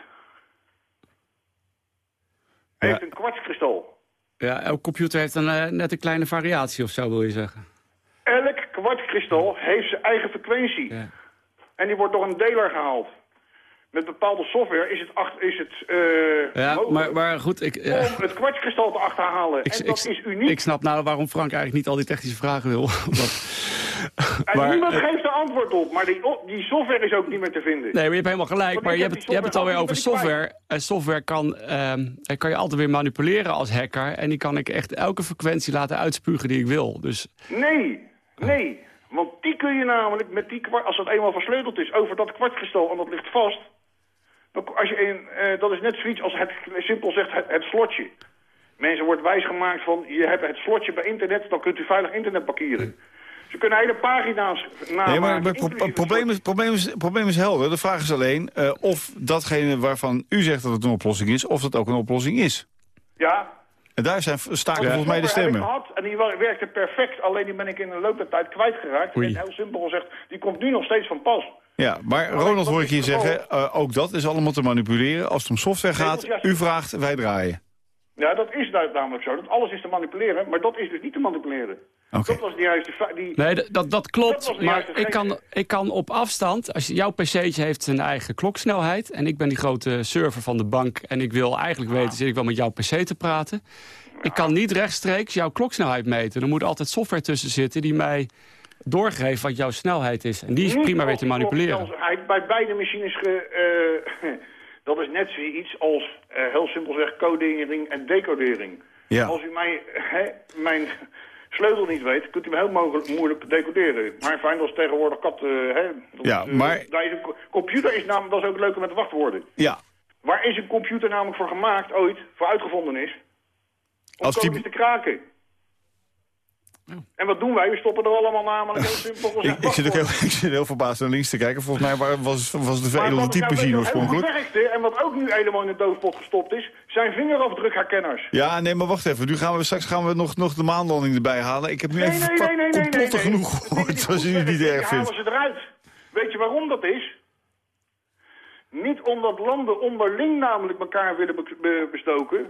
Ja. Heeft een kwartskristal. Ja, elk computer heeft een, eh, net een kleine variatie of zo, wil je zeggen. Elk kwartskristal heeft zijn eigen frequentie. Ja. En die wordt door een deler gehaald. Met bepaalde software is het, acht, is het eh, Ja, maar, maar goed, ik, eh, om het kwartskristal te achterhalen. ik, en dat ik, is uniek. ik snap nou waarom Frank eigenlijk niet al die technische vragen wil. En maar, niemand eh, geeft er antwoord op. Maar die, die software is ook niet meer te vinden. Nee, maar je hebt helemaal gelijk. Want Maar je heb hebt, het- je hebt het alweer over software. En software kan, ehm, eh, kan je altijd weer manipuleren als hacker. En die kan ik echt elke frequentie laten uitspugen die ik wil. Dus Nee, nee. Want die kun je namelijk met die kwart, als dat eenmaal versleuteld is over dat kwartkristal en dat ligt vast, Als je een, eh, dat is net zoiets als het simpel zegt het, het slotje. Mensen wordt wijsgemaakt van je hebt het slotje bij internet, dan kunt u veilig internet parkeren. Ze kunnen hele pagina's namaken. Nee, maar het pro- probleem, is, probleem, is, probleem is helder. De vraag is alleen eh, of datgene waarvan u zegt dat het een oplossing is... of dat ook een oplossing is. Ja, En daar zijn, staken volgens mij de stemmen. gehad en die werkte perfect. Alleen die ben ik in de loop der tijd kwijtgeraakt. Oei. En heel simpel gezegd, die komt nu nog steeds van pas. Ja, maar Ronald hoor ik hier zeggen, eh, ook dat is allemaal te manipuleren. Als het om software gaat, u vraagt, wij draaien. Ja, dat is namelijk zo. Dat alles is te manipuleren, maar dat is dus niet te manipuleren. Dat was de die... Nee, dat, dat klopt. maar juiste ik kan, ik kan op afstand... Als je, jouw pc'tje heeft zijn eigen kloksnelheid... en ik ben die grote server van de bank... en ik wil eigenlijk weten, zit ik wel met jouw pc te praten... Ik kan niet rechtstreeks jouw kloksnelheid meten. Er moet altijd software tussen zitten die mij doorgeeft wat jouw snelheid is. En die is Niet prima weer te manipuleren. Bij beide machines, ge, eh, dat is net zoiets als, eh, heel simpel zeg, codering en decodering. Ja. Als u mij, hè, mijn sleutel niet weet, kunt u hem heel mogelijk moeilijk decoderen. Maar fijn, dat is tegenwoordig kat... eh, hè, dat Ja, eh, maar- daar is een co- computer is namelijk, dat is ook het leuke met de wachtwoorden. Ja, Waar is een computer namelijk voor gemaakt, ooit, voor uitgevonden is? Om Als die- te kraken. En wat doen wij? We stoppen er allemaal namelijk heel simpel gezegd ik, ik, zit ook heel, wachtwoorden. ik zit heel verbaasd naar links te kijken. Volgens mij wa- was, was de veredelde wat nou heel goed oorspronkelijk. werkte, en wat ook nu helemaal in de doofpot gestopt is, zijn vingerafdrukherkenners. Ja, nee, maar wacht even. Nu gaan we, straks gaan we nog, nog de maanlanding erbij halen. Ik heb nu Nee, even nee, nee, nee, genoeg gehoord, als u het niet erg vindt. halen ze eruit. Weet je waarom dat is? Niet omdat landen onderling namelijk elkaar willen be- be- bestoken...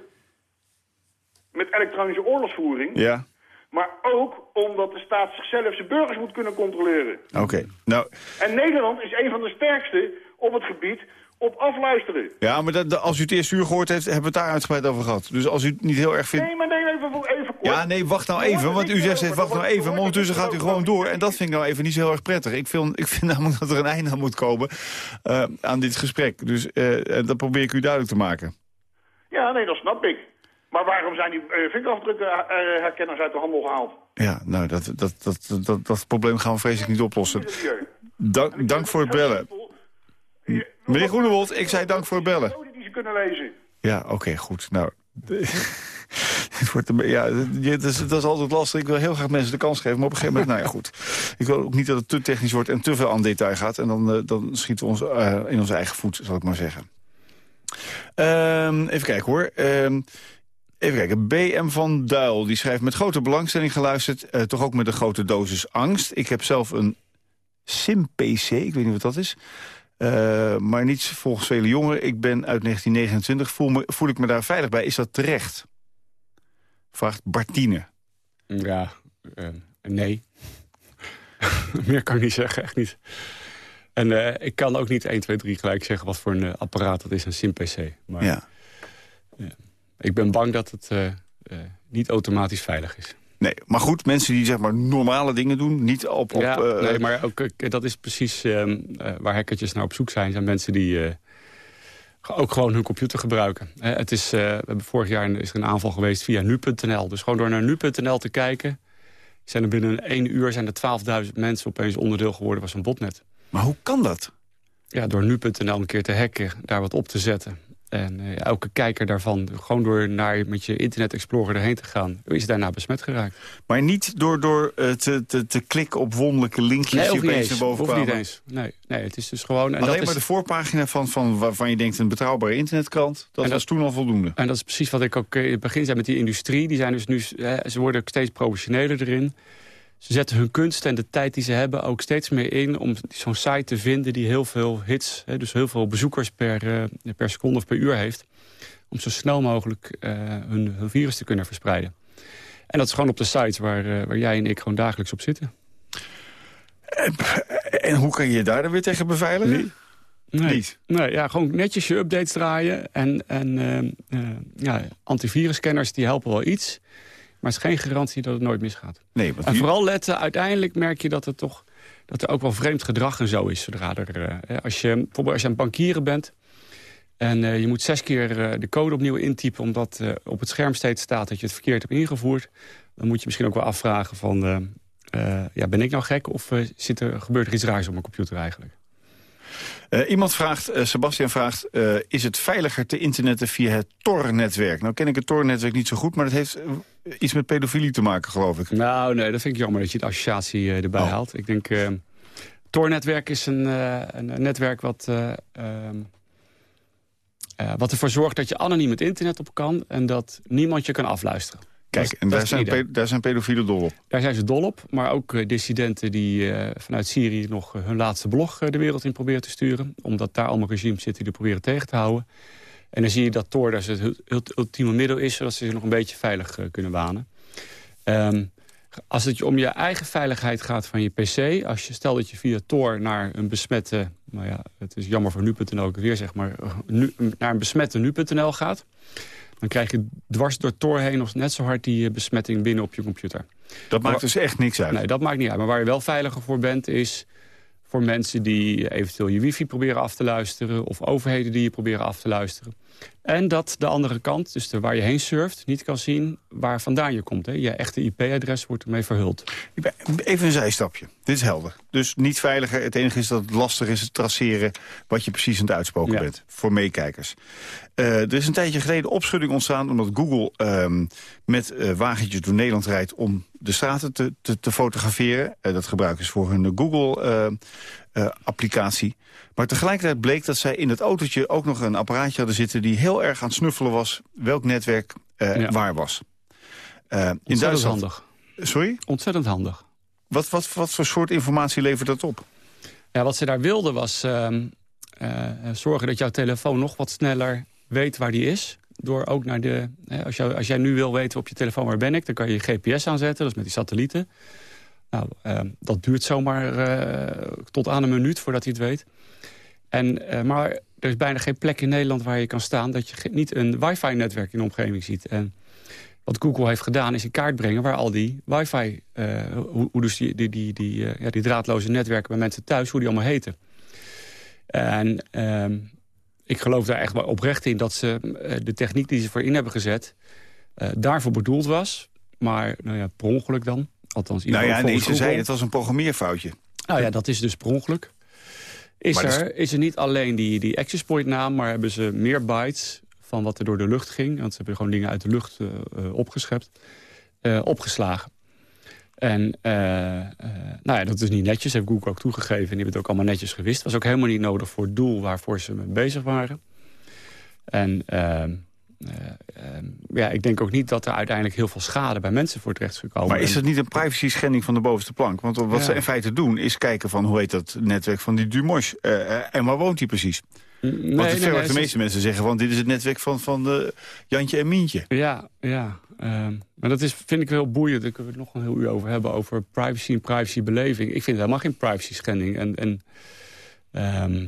met elektronische oorlogsvoering... Ja, maar ook omdat de staat zichzelf zijn burgers moet kunnen controleren. oké. Nou, En Nederland is een van de sterkste op het gebied op afluisteren. ja, maar dat, als u het eerste uur gehoord heeft, hebben we het daar uitgebreid over gehad. Dus als u het niet heel erg vindt... Nee, maar nee, even, even kort. Ja, nee, wacht nou even, want u niet zegt, wacht nou even, maar ondertussen gaat u gewoon door. En dat vind ik nou even niet zo heel erg prettig. Ik vind, ik vind namelijk dat er een einde aan moet komen eh, aan dit gesprek. Dus eh, dat probeer ik u duidelijk te maken. Ja, nee, dat snap ik. Maar waarom zijn die uh, vingerafdrukkenherkenners uit de handel gehaald? Ja, nou, dat, dat, dat, dat, dat probleem gaan we vreselijk niet oplossen. Dank, dank voor het bellen. Meneer Groenewold, ik zei dank voor het bellen. Die ze kunnen lezen. Ja, oké, goed. Nou, het wordt een, ja, dat is, dat is altijd lastig. Ik wil heel graag mensen de kans geven, maar op een gegeven moment, nou ja, goed. Ik wil ook niet dat het te technisch wordt en te veel aan detail gaat. En dan, eh, dan schieten we ons eh, in onze eigen voet, zal ik maar zeggen. Ehm, even kijken hoor. Ehm, even kijken. BM van Duil, die schrijft met grote belangstelling geluisterd. eh, toch ook met een grote dosis angst. Ik heb zelf een SIM-PC, ik weet niet wat dat is. Eh, maar niet volgens vele jongeren. Ik ben uit 1929. Voel, me, voel ik me daar veilig bij? Is dat terecht? Vraagt Bartine. Ja, eh, nee. Meer kan ik niet zeggen, echt niet. En ik kan ook niet 1, 2, 3 gelijk zeggen wat voor een apparaat dat is, een SIM-PC. Maar Ja. Ik ben bang dat het eh, eh, niet automatisch veilig is. Nee, maar goed, mensen die zeg maar normale dingen doen, niet op... op ja, eh, nee, maar ook, dat is precies ehm, eh, waar hackertjes naar op zoek zijn. zijn mensen die ook gewoon hun computer gebruiken. Het is, we hebben vorig jaar is er een aanval geweest via nu.nl. Dus gewoon door naar nu.nl te kijken... zijn er binnen één uur zijn er 12.000 mensen opeens onderdeel geworden van zo'n botnet. Maar hoe kan dat? Ja, door nu.nl een keer te hacken, daar wat op te zetten. En eh, elke kijker daarvan, gewoon door naar, met je Internet Explorer erheen te gaan... is daarna besmet geraakt. Maar niet door, door eh, te, te, te klikken op wonderlijke linkjes Nee, die opeens eens. naar boven Hoeft niet kwamen. eens. Nee, nee, het is dus gewoon... En Alleen dat maar is, de voorpagina van, van waarvan je denkt een betrouwbare internetkrant. Dat was toen al voldoende. En dat is precies wat ik ook eh, in het begin zei met die industrie. Die zijn dus nu, eh, ze worden ook steeds professioneler erin. Ze zetten hun kunst en de tijd die ze hebben ook steeds meer in... om zo'n site te vinden die heel veel hits, hè, dus heel veel bezoekers per, eh, per seconde of per uur heeft... om zo snel mogelijk eh, hun, hun virus te kunnen verspreiden. En dat is gewoon op de sites waar, eh, waar jij en ik gewoon dagelijks op zitten. En hoe kan je je daar dan weer tegen beveiligen? Nee. Niet? Nee, ja, gewoon netjes je updates draaien. En, en ja, antivirusscanners die helpen wel iets. Maar het is geen garantie dat het nooit misgaat. Nee, want En vooral letten, uiteindelijk merk je dat er toch dat er ook wel vreemd gedrag en zo is. Zodra er, eh, als je, bijvoorbeeld als je aan het bankieren bent... en eh, je moet zes keer eh, de code opnieuw intypen... omdat op het scherm steeds staat dat je het verkeerd hebt ingevoerd... dan moet je misschien ook wel afvragen van... ja, ben ik nou gek of zit er, gebeurt er iets raars op mijn computer eigenlijk? Eh, iemand vraagt, eh, Sebastian vraagt, eh, is het veiliger te internetten via het Tor-netwerk? Nou ken ik het Tor-netwerk niet zo goed, maar dat heeft iets met pedofilie te maken, geloof ik. Nou, nee, dat vind ik jammer dat je de associatie erbij Oh. haalt. Ik denk, Tor-netwerk is een, een netwerk wat, eh, ehm, eh, wat ervoor zorgt dat je anoniem het internet op kan... en dat niemand je kan afluisteren. Kijk, en daar zijn, daar zijn pedofielen dol op. Daar zijn ze dol op, maar ook eh, dissidenten die eh, vanuit Syrië nog eh, hun laatste blog de wereld in proberen te sturen. Omdat daar allemaal regimes zitten die er proberen tegen te houden. En dan zie je dat Tor dus het ult- ult- ultieme middel is, zodat ze zich nog een beetje veilig kunnen wanen. Ehm, als het om je eigen veiligheid gaat van je pc, als je stel dat je via Tor naar een besmette, nou ja, het is jammer voor nu.nl ook weer zeg maar, nu, naar een besmette nu.nl gaat, dan krijg je dwars door Tor heen nog net zo hard die eh, besmetting binnen op je computer. Dat maakt dus echt niks uit. Nee, dat maakt niet uit. Maar waar je wel veiliger voor bent is voor mensen die eventueel je wifi proberen af te luisteren... of overheden die je proberen af te luisteren. En dat de andere kant, dus de waar je heen surft, niet kan zien waar vandaan je komt. Hè. Je echte IP-adres wordt ermee verhuld. Even een zijstapje. Dit is helder. Dus niet veiliger. Het enige is dat het lastig is het traceren... wat je precies aan het uitspoken Ja. bent. Voor meekijkers. Eh, er is een tijdje geleden opschudding ontstaan... omdat Google ehm, met eh, wagentjes door Nederland rijdt... om de straten te, te, te fotograferen. Eh, dat gebruiken ze voor hun Google-applicatie. maar tegelijkertijd bleek dat zij in het autootje... ook nog een apparaatje hadden zitten... die heel erg aan het snuffelen was... welk netwerk eh, Ja. waar was. Eh, in Ontzettend Duitsland... handig. Sorry? Ontzettend handig. Wat, wat, wat voor soort informatie levert dat op? Ja, wat ze daar wilden was ehm, eh, zorgen dat jouw telefoon nog wat sneller weet waar die is. Door ook naar de. Hè, als, jou, als jij nu wil weten op je telefoon waar ben ik, dan kan je je GPS aanzetten. Dat is met die satellieten. Nou, ehm, dat duurt zomaar eh, tot aan een minuut voordat hij het weet. En, eh, maar er is bijna geen plek in Nederland waar je kan staan... dat je niet een wifi-netwerk in de omgeving ziet. En wat Google heeft gedaan is in kaart brengen... waar al die wifi, eh hoe, hoe dus die, die, die, die, ja, die draadloze netwerken bij mensen thuis... hoe die allemaal heten. En ehm, ik geloof daar echt oprecht in... dat ze de techniek die ze voor in hebben gezet... daarvoor bedoeld was. Maar nou ja, per ongeluk dan. Althans, Nou ja, nee, ze zei het was een programmeerfoutje. Nou ja, dat is dus per ongeluk. Is, Maar is- er, is er niet alleen die, die access point naam... maar hebben ze meer bytes van wat er door de lucht ging. Want ze hebben gewoon dingen uit de lucht eh, opgeschept. eh, opgeslagen. En nou ja, dat is niet netjes, heeft Google ook toegegeven. En die hebben het ook allemaal netjes gewist. was ook helemaal niet nodig voor het doel waarvoor ze mee bezig waren. En ehm, eh, ehm, ja, ik denk ook niet dat er uiteindelijk heel veel schade bij mensen voor terecht is gekomen. Maar is het niet een privacy schending van de bovenste plank? Want wat Ja. ze in feite doen is kijken van hoe heet dat netwerk van die Dumosh. eh, eh, en waar woont hij precies? Nee, Want nee, veel nee, de meeste mensen zeggen van dit is het netwerk van, van de Jantje en Mientje. Ja, ja. ehm, maar dat is, vind ik wel heel boeiend. Daar kunnen we het nog een heel uur over hebben. Over privacy en privacybeleving. Ik vind helemaal geen privacy schending. En, en ehm,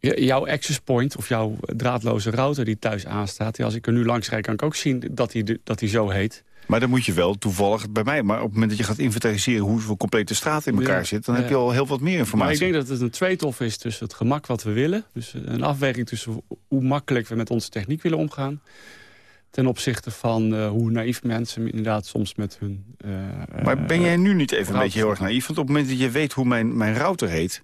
jouw access point of jouw draadloze router die thuis aanstaat... Als ik er nu langs rijd, kan ik ook zien dat hij dat hij zo heet. Maar dan moet je wel toevallig bij mij. Maar op het moment dat je gaat inventariseren hoe zo'n complete straat in elkaar Ja, zit... dan ja. heb je al heel wat meer Maar informatie. ik denk dat het een tweetof is tussen het gemak wat we willen. Dus een afweging tussen hoe makkelijk we met onze techniek willen omgaan. Ten opzichte van eh, hoe naïef mensen inderdaad soms met hun... eh, Maar ben jij nu niet even een beetje heel erg naïef? Want op het moment dat je weet hoe mijn, mijn router heet...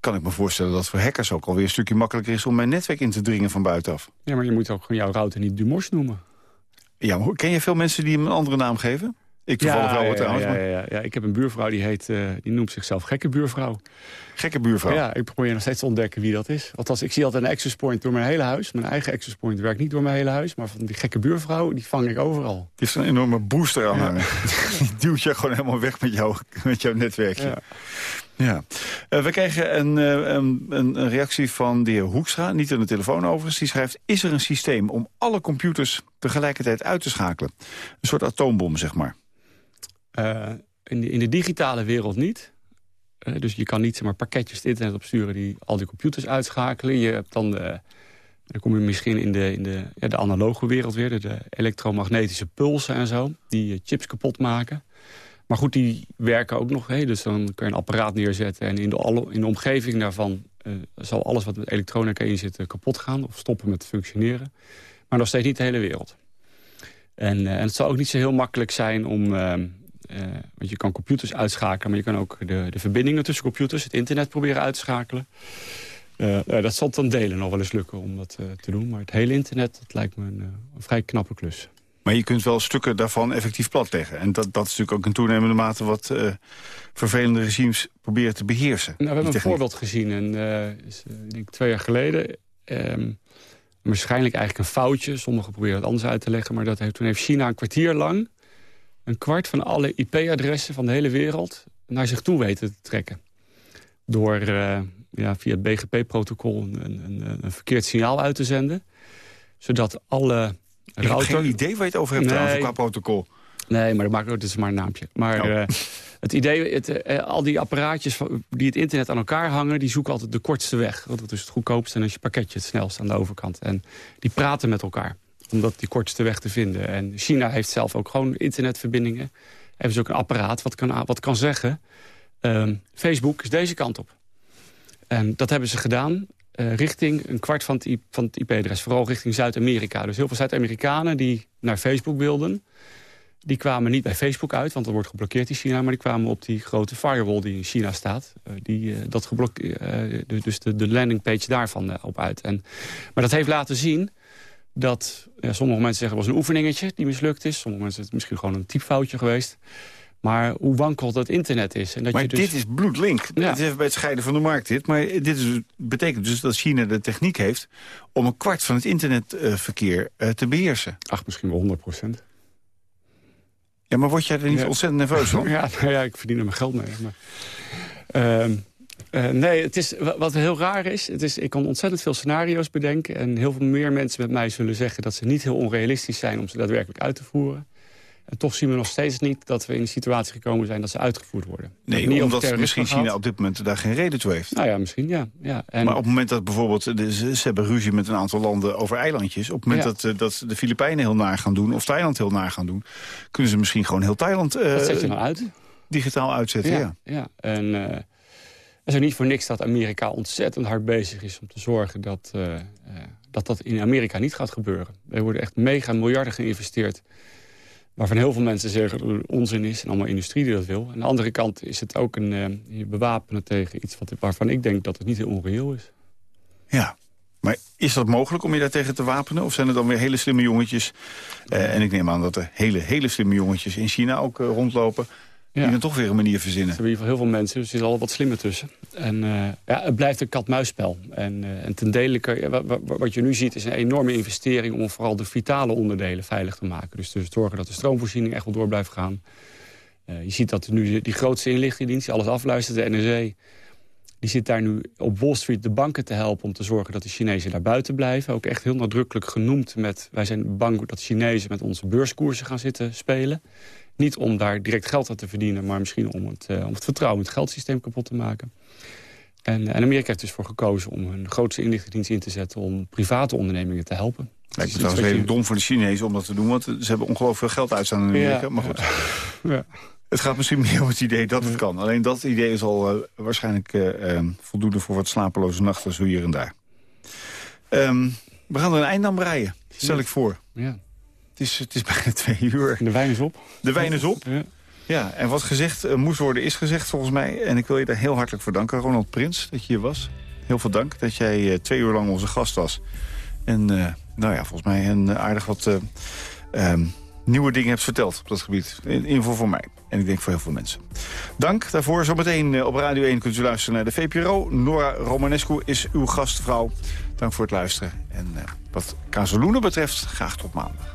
kan ik me voorstellen dat voor hackers ook alweer een stukje makkelijker is... om mijn netwerk in te dringen van buitenaf. Ja, maar je moet ook gewoon jouw router niet Dumosh noemen. Ja, maar ken je veel mensen die hem een andere naam geven? Ik toevallig wel ja, wat trouwens, ja, ja, ja. Ik heb een buurvrouw die heet, eh, die noemt zichzelf gekke buurvrouw. gekke buurvrouw. Ja, ik probeer nog steeds te ontdekken wie dat is. Althans, ik zie altijd een access point door mijn hele huis. Mijn eigen access point werkt niet door mijn hele huis. Maar van die gekke buurvrouw, die vang ik overal. Die heeft een enorme booster aan. Die duwt je gewoon helemaal weg met, jou, met jouw netwerkje. Ja. Ja. Eh, we kregen een, eh, een, een een reactie van de heer Hoekstra, niet aan de telefoon overigens. Die schrijft, is er een systeem om alle computers tegelijkertijd uit te schakelen? Een soort atoombom, zeg maar. Eh, in, de, in de digitale wereld niet. Eh, dus je kan niet maar, pakketjes het internet opsturen die al die computers uitschakelen. Je hebt dan, dan kom je misschien in de, in de, ja, de analoge wereld weer. De, elektromagnetische pulsen en zo. Die chips kapot maken. Maar goed, die werken ook nog. Hè, dus dan kun je een apparaat neerzetten. En in de, in de omgeving daarvan eh, zal alles wat met elektronica in zit kapot gaan. Of stoppen met functioneren. Maar nog steeds niet de hele wereld. En, en het zal ook niet zo heel makkelijk zijn om... eh, eh, want je kan computers uitschakelen... maar je kan ook de, de verbindingen tussen computers, het internet proberen uit te schakelen. Eh, eh, dat zal dan delen nog wel eens lukken om dat eh, te doen. Maar het hele internet, dat lijkt me een, eh, een vrij knappe klus. Maar je kunt wel stukken daarvan effectief platleggen. En dat, dat is natuurlijk ook in toenemende mate wat eh, vervelende regimes proberen te beheersen. Nou, we hebben een voorbeeld gezien, en, eh, is, eh, ik denk twee jaar geleden. Ehm, waarschijnlijk eigenlijk een foutje. Sommigen proberen het anders uit te leggen. Maar dat heeft, toen heeft China een kwartier lang... een kwart van alle IP-adressen van de hele wereld... naar zich toe weten te trekken. Door eh, ja, via het BGP-protocol een, een, een verkeerd signaal uit te zenden. Zodat alle Ik heb geen idee waar je het over hebt Nee. trouwens, qua protocol. Nee, maar dat maakt ook, is maar een naampje. Maar Oh. eh, het idee, het, eh, al die apparaatjes van- die het internet aan elkaar hangen... die zoeken altijd de kortste weg. Want dat is het goedkoopste en is je pakketje het snelst aan de overkant. En die praten met elkaar om dat die kortste weg te vinden. En China heeft zelf ook gewoon internetverbindingen. Hebben ze ook een apparaat wat kan, wat kan zeggen... ehm, Facebook is deze kant op. En dat hebben ze gedaan eh, richting een kwart van het, het IP-adres. Vooral richting Zuid-Amerika. Dus heel veel Zuid-Amerikanen die naar Facebook wilden... die kwamen niet bij Facebook uit, want dat wordt geblokkeerd in China... maar die kwamen op die grote firewall die in China staat. eh, die, eh, dat geblokkeerd, dus de, de landingpage daarvan op uit. En, maar dat heeft laten zien dat ja, sommige mensen zeggen... het was een oefeningetje die mislukt is. Sommige mensen het is misschien gewoon een typfoutje geweest. Maar hoe wankel dat internet is. En dat Maar je dus, dit is bloedlink. Ja. Het is even bij het scheiden van de markt dit. Maar dit is, betekent dus dat China de techniek heeft... om een kwart van het internetverkeer eh, te beheersen. Ach, misschien wel 100 procent. Ja, maar word jij er niet Ja. ontzettend nerveus van? Ja, nou ja, ik verdien er mijn geld mee. Maar, Ehm, eh, nee, het is, wa- wat heel raar is, het is, ik kan ontzettend veel scenario's bedenken... en heel veel meer mensen met mij zullen zeggen dat ze niet heel onrealistisch zijn... om ze daadwerkelijk uit te voeren. En toch zien we nog steeds niet dat we in een situatie gekomen zijn... dat ze uitgevoerd worden. Nee, niet omdat misschien China op dit moment daar geen reden toe heeft. Nou ja, misschien, ja. ja. En, Maar op het moment dat bijvoorbeeld, ze, hebben ruzie met een aantal landen over eilandjes. Op het moment Ja. dat, eh, dat de Filipijnen heel naar gaan doen, of Thailand heel naar gaan doen... kunnen ze misschien gewoon heel Thailand eh, wat zet je nou uit? digitaal uitzetten. Ja. Ja, ja. En eh, is ook niet voor niks dat Amerika ontzettend hard bezig is om te zorgen dat, eh, eh, dat dat in Amerika niet gaat gebeuren. Er worden echt mega miljarden geïnvesteerd. Waarvan heel veel mensen zeggen dat het onzin is en allemaal industrie die dat wil. Aan de andere kant is het ook een je bewapenen tegen iets wat, waarvan ik denk dat het niet heel onreëel is. Ja. Maar is dat mogelijk om je daartegen te wapenen? Of zijn er dan weer hele slimme jongetjes? En ik neem aan dat er hele, hele slimme jongetjes in China ook rondlopen... Ja. die dan toch weer een manier verzinnen. Er zijn in ieder geval heel veel mensen, dus er zit al wat slimmer tussen. En eh, ja, het blijft een kat-muisspel. En, eh, en ten dele, je- wat je nu ziet, is een enorme investering... om vooral de vitale onderdelen veilig te maken. Dus te zorgen dat de stroomvoorziening echt wel door blijft gaan. Eh, je ziet dat nu die grootste inlichtingendienst, die alles afluistert, de NSA... die zit daar nu op Wall Street de banken te helpen... om te zorgen dat de Chinezen daar buiten blijven. Ook echt heel nadrukkelijk genoemd met... wij zijn bang dat Chinezen met onze beurskoersen gaan zitten spelen. Niet om daar direct geld aan te verdienen... maar misschien om het, eh, om het vertrouwen in het geldsysteem kapot te maken. En, en Amerika heeft dus voor gekozen om hun grootste inlichtingendienst in te zetten... om private ondernemingen te helpen. Lijkt is me iets trouwens je- redelijk dom voor de Chinezen om dat te doen... want ze hebben ongelooflijk veel geld uitstaan in Amerika. Ja, maar goed, Ja. het gaat misschien meer om het idee dat het kan. Alleen dat idee is al eh, waarschijnlijk eh, eh, voldoende voor wat slapeloze nachten... zo hier en daar. Ehm, we gaan er een eind aan breien, stel ik voor. Ja. Het is, het is bijna twee uur. De wijn is op. De wijn is op. Ja. Ja, en wat gezegd eh, moest worden is gezegd volgens mij. En ik wil je daar heel hartelijk voor danken, Ronald Prins, dat je hier was. Heel veel dank dat jij eh, twee uur lang onze gast was. En eh, nou ja, volgens mij een aardig wat eh, ehm, nieuwe dingen hebt verteld op dat gebied. In, geval voor mij. En ik denk voor heel veel mensen. Dank daarvoor. Zometeen op Radio 1 kunt u luisteren naar de VPRO. Nora Romanescu is uw gastvrouw. Dank voor het luisteren. En wat Kazeloenen betreft, graag tot maandag.